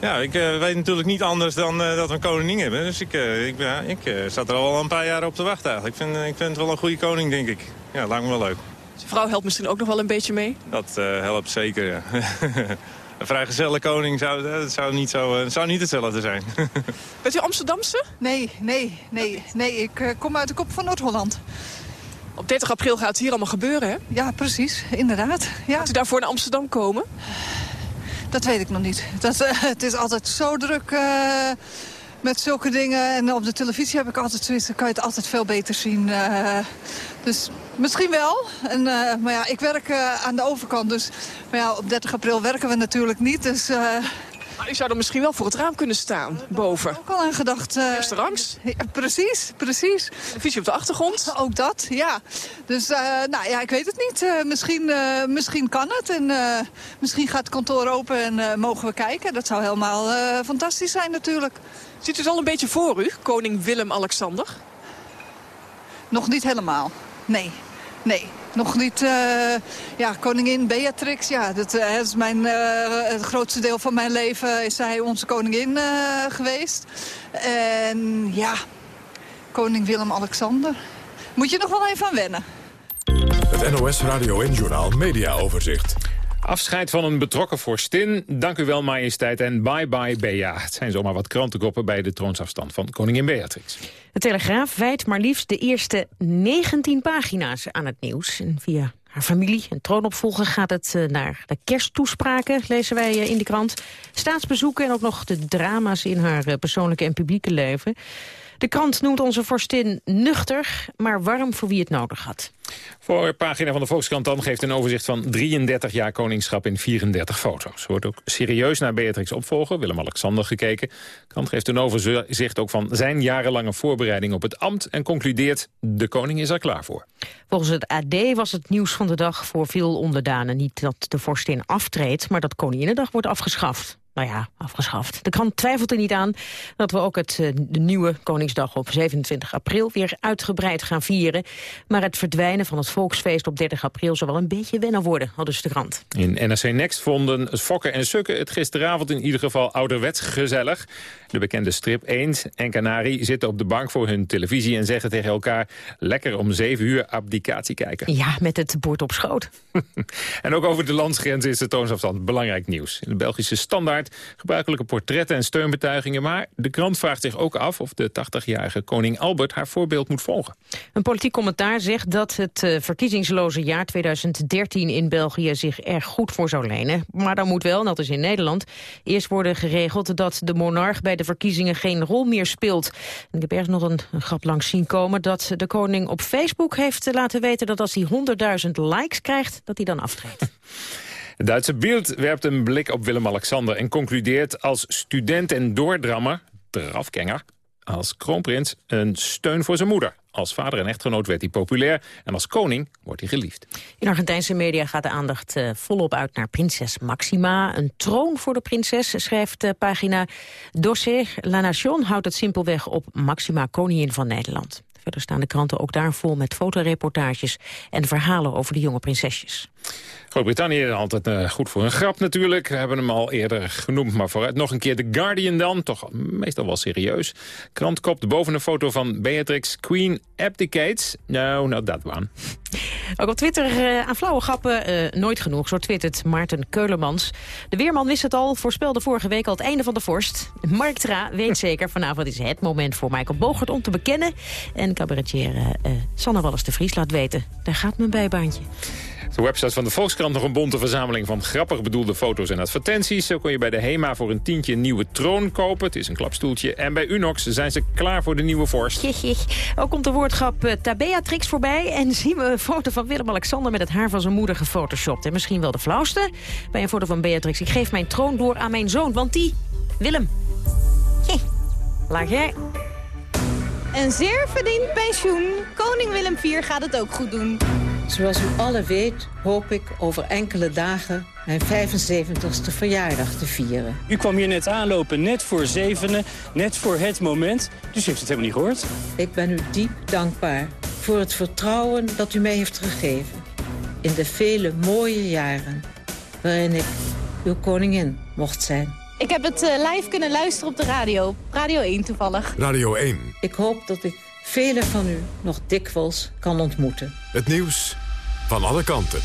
Ja, ik weet natuurlijk niet anders dan dat we een koning hebben. Dus ik, ik, ja, ik zat er al een paar jaar op te wachten eigenlijk. Ik vind, ik vind het wel een goede koning, denk ik. Ja, lijkt me wel leuk. Zijn vrouw helpt misschien ook nog wel een beetje mee? Dat helpt zeker, ja. Een vrijgezelle koning zou, dat zou, niet zo, uh, zou niet hetzelfde zijn. Bent u Amsterdamse? Nee, nee, nee. nee ik uh, kom uit de kop van Noord-Holland. Op 30 april gaat het hier allemaal gebeuren, hè? Ja, precies. Inderdaad. Ja. Gaat u daarvoor naar Amsterdam komen? Dat weet ik nog niet. Dat, uh, het is altijd zo druk met zulke dingen. En op de televisie heb ik altijd zoiets, dan kan je het altijd veel beter zien. Dus Misschien wel. En, uh, maar ja, ik werk uh, aan de overkant. Dus maar ja, op 30 april werken we natuurlijk niet. Dus, uh... Maar u zou dan misschien wel voor het raam kunnen staan, boven. Ook al aan gedacht. Eerste rangs? Ja, precies, precies. Visie op de achtergrond? Ook dat, ja. Dus nou ja, ik weet het niet. misschien, misschien kan het. En misschien gaat het kantoor open en mogen we kijken. Dat zou helemaal fantastisch zijn natuurlijk. Ziet u het al een beetje voor u, koning Willem-Alexander? Nog niet helemaal, nee. Nee, nog niet. Uh, ja, koningin Beatrix, ja, dat, uh, is mijn, uh, het grootste deel van mijn leven is zij onze koningin geweest. En ja, koning Willem-Alexander. Moet je nog wel even aan wennen. Het NOS Radio en Journaal Media Overzicht. Afscheid van een betrokken vorstin. Dank u wel, majesteit. En bye bye, Bea. Het zijn zomaar wat krantenkoppen bij de troonsafstand van koningin Beatrix. De Telegraaf wijdt maar liefst de eerste 19 pagina's aan het nieuws. En via haar familie en troonopvolger gaat het eh, naar de kersttoespraken, lezen wij eh, in de krant. Staatsbezoeken en ook nog de drama's in haar eh, persoonlijke en publieke leven. De krant noemt onze vorstin nuchter, maar warm voor wie het nodig had. Voor pagina van de Volkskrant dan geeft een overzicht van 33 jaar koningschap in 34 foto's. Wordt ook serieus naar Beatrix opvolger, Willem-Alexander, gekeken. De krant geeft een overzicht ook van zijn jarenlange voorbereiding op het ambt... en concludeert, de koning is er klaar voor. Volgens het AD was het nieuws van de dag voor veel onderdanen niet dat de vorstin aftreedt... maar dat Koninginnedag wordt afgeschaft nou ja, afgeschaft. De krant twijfelt er niet aan dat we ook het, eh, de nieuwe Koningsdag op 27 april weer uitgebreid gaan vieren. Maar het verdwijnen van het volksfeest op 30 april zal wel een beetje wennen worden, al dus de krant. In NRC Next vonden Fokken en Sukken het gisteravond in ieder geval ouderwets gezellig. De bekende strip Eend en Canari zitten op de bank voor hun televisie en zeggen tegen elkaar lekker om 7 uur abdicatie kijken. Ja, met het bord op schoot. en ook over de landsgrens is de troonsafstand belangrijk nieuws. In de Belgische standaard gebruikelijke portretten en steunbetuigingen. Maar de krant vraagt zich ook af of de 80-jarige koning Albert haar voorbeeld moet volgen. Een politiek commentaar zegt dat het uh, verkiezingsloze jaar 2013 in België zich erg goed voor zou lenen. Maar dan moet wel, net als in Nederland, eerst worden geregeld dat de monarch bij de verkiezingen geen rol meer speelt. ik heb ergens nog een, grap langs zien komen dat de koning op Facebook heeft laten weten dat als hij 100.000 likes krijgt, dat hij dan aftreedt. Het Duitse Bild werpt een blik op Willem-Alexander... en concludeert als student en doordrammer, drafkenger... als kroonprins een steun voor zijn moeder. Als vader en echtgenoot werd hij populair en als koning wordt hij geliefd. In Argentijnse media gaat de aandacht uh, volop uit naar prinses Maxima. Een troon voor de prinses, schrijft uh, pagina Dossier. La Nation houdt het simpelweg op Maxima, koningin van Nederland. Verder staan de kranten ook daar vol met fotoreportages en verhalen over de jonge prinsesjes. Groot-Brittannië altijd uh, goed voor een grap natuurlijk. We hebben hem al eerder genoemd, maar vooruit nog een keer The Guardian dan. Toch meestal wel serieus. Krant kopt boven een foto van Beatrix Queen abdicates. No, not that one. Ook op Twitter uh, aan flauwe grappen uh, nooit genoeg. Zo twittert Maarten Keulemans. De weerman wist het al, voorspelde vorige week al het einde van de vorst. Mark Tra weet zeker, vanavond is het moment voor Michael Bogert om te bekennen. En cabaretier uh, Sanne Wallis de Vries laat weten, daar gaat mijn bijbaantje. De website van de Volkskrant nog een bonte verzameling van grappig bedoelde foto's en advertenties. Zo kun je bij de HEMA voor een tientje een nieuwe troon kopen. Het is een klapstoeltje. En bij Unox zijn ze klaar voor de nieuwe vorst. Ook komt de woordgrap uh, Tabea-tricks voorbij. En zien we een foto van Willem-Alexander met het haar van zijn moeder gefotoshopt. En misschien wel de flauwste bij een foto van Beatrix. Ik geef mijn troon door aan mijn zoon, want die... Willem. Laat jij... Een zeer verdiend pensioen. Koning Willem IV gaat het ook goed doen. Zoals u alle weet, hoop ik over enkele dagen mijn 75ste verjaardag te vieren. U kwam hier net aanlopen, net voor zevenen, net voor het moment. Dus u heeft het helemaal niet gehoord? Ik ben u diep dankbaar voor het vertrouwen dat u mij heeft gegeven. In de vele mooie jaren waarin ik uw koningin mocht zijn. Ik heb het uh, live kunnen luisteren op de radio. Radio 1 toevallig. Radio 1. Ik hoop dat ik velen van u nog dikwijls kan ontmoeten. Het nieuws van alle kanten.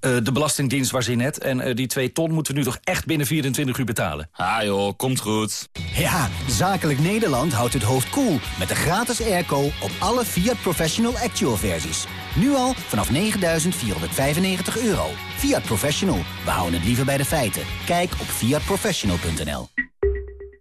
Uh, de Belastingdienst was hier net. En uh, die 2 ton moeten we nu toch echt binnen 24 uur betalen. Ah joh, komt goed. Ja, Zakelijk Nederland houdt het hoofd koel cool met de gratis airco op alle Fiat Professional Actual versies. Nu al vanaf 9.495 euro. Fiat Professional, we houden het liever bij de feiten. Kijk op fiatprofessional.nl.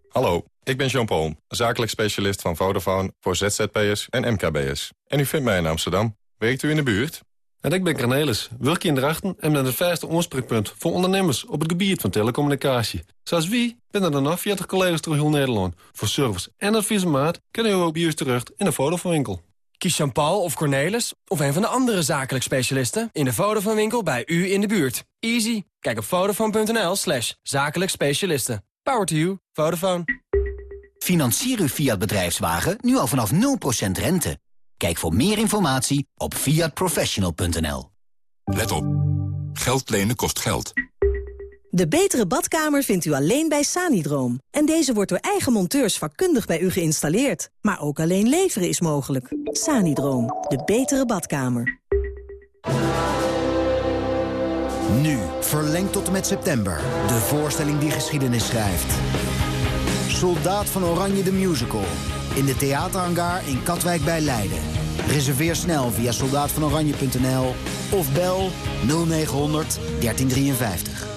Hallo. Ik ben Jean-Paul, zakelijk specialist van Vodafone voor ZZP'ers en MKB'ers. En u vindt mij in Amsterdam. Werkt u in de buurt? En ik ben Cornelis, werk in Drachten en ben het vaste oorspreekpunt voor ondernemers op het gebied van telecommunicatie. Zoals wie binnen er nog 40 collega's door heel Nederland. Voor service en adviesmaat kunnen u ook bij u terecht in de Vodafone winkel. Kies Jean-Paul of Cornelis of een van de andere zakelijk specialisten in de Vodafone winkel bij u in de buurt. Easy. Kijk op vodafone.nl slash zakelijk specialisten. Power to you. Vodafone. Financier uw Fiat bedrijfswagen nu al vanaf 0% rente. Kijk voor meer informatie op fiatprofessional.nl. Let op. Geld lenen kost geld. De betere badkamer vindt u alleen bij Sanidroom. En deze wordt door eigen monteurs vakkundig bij u geïnstalleerd. Maar ook alleen leveren is mogelijk. Sanidroom, de betere badkamer. Nu, verlengd tot en met september. De voorstelling die geschiedenis schrijft. Soldaat van Oranje de Musical. In de theaterhangar in Katwijk bij Leiden. Reserveer snel via soldaatvanoranje.nl of bel 0900 1353.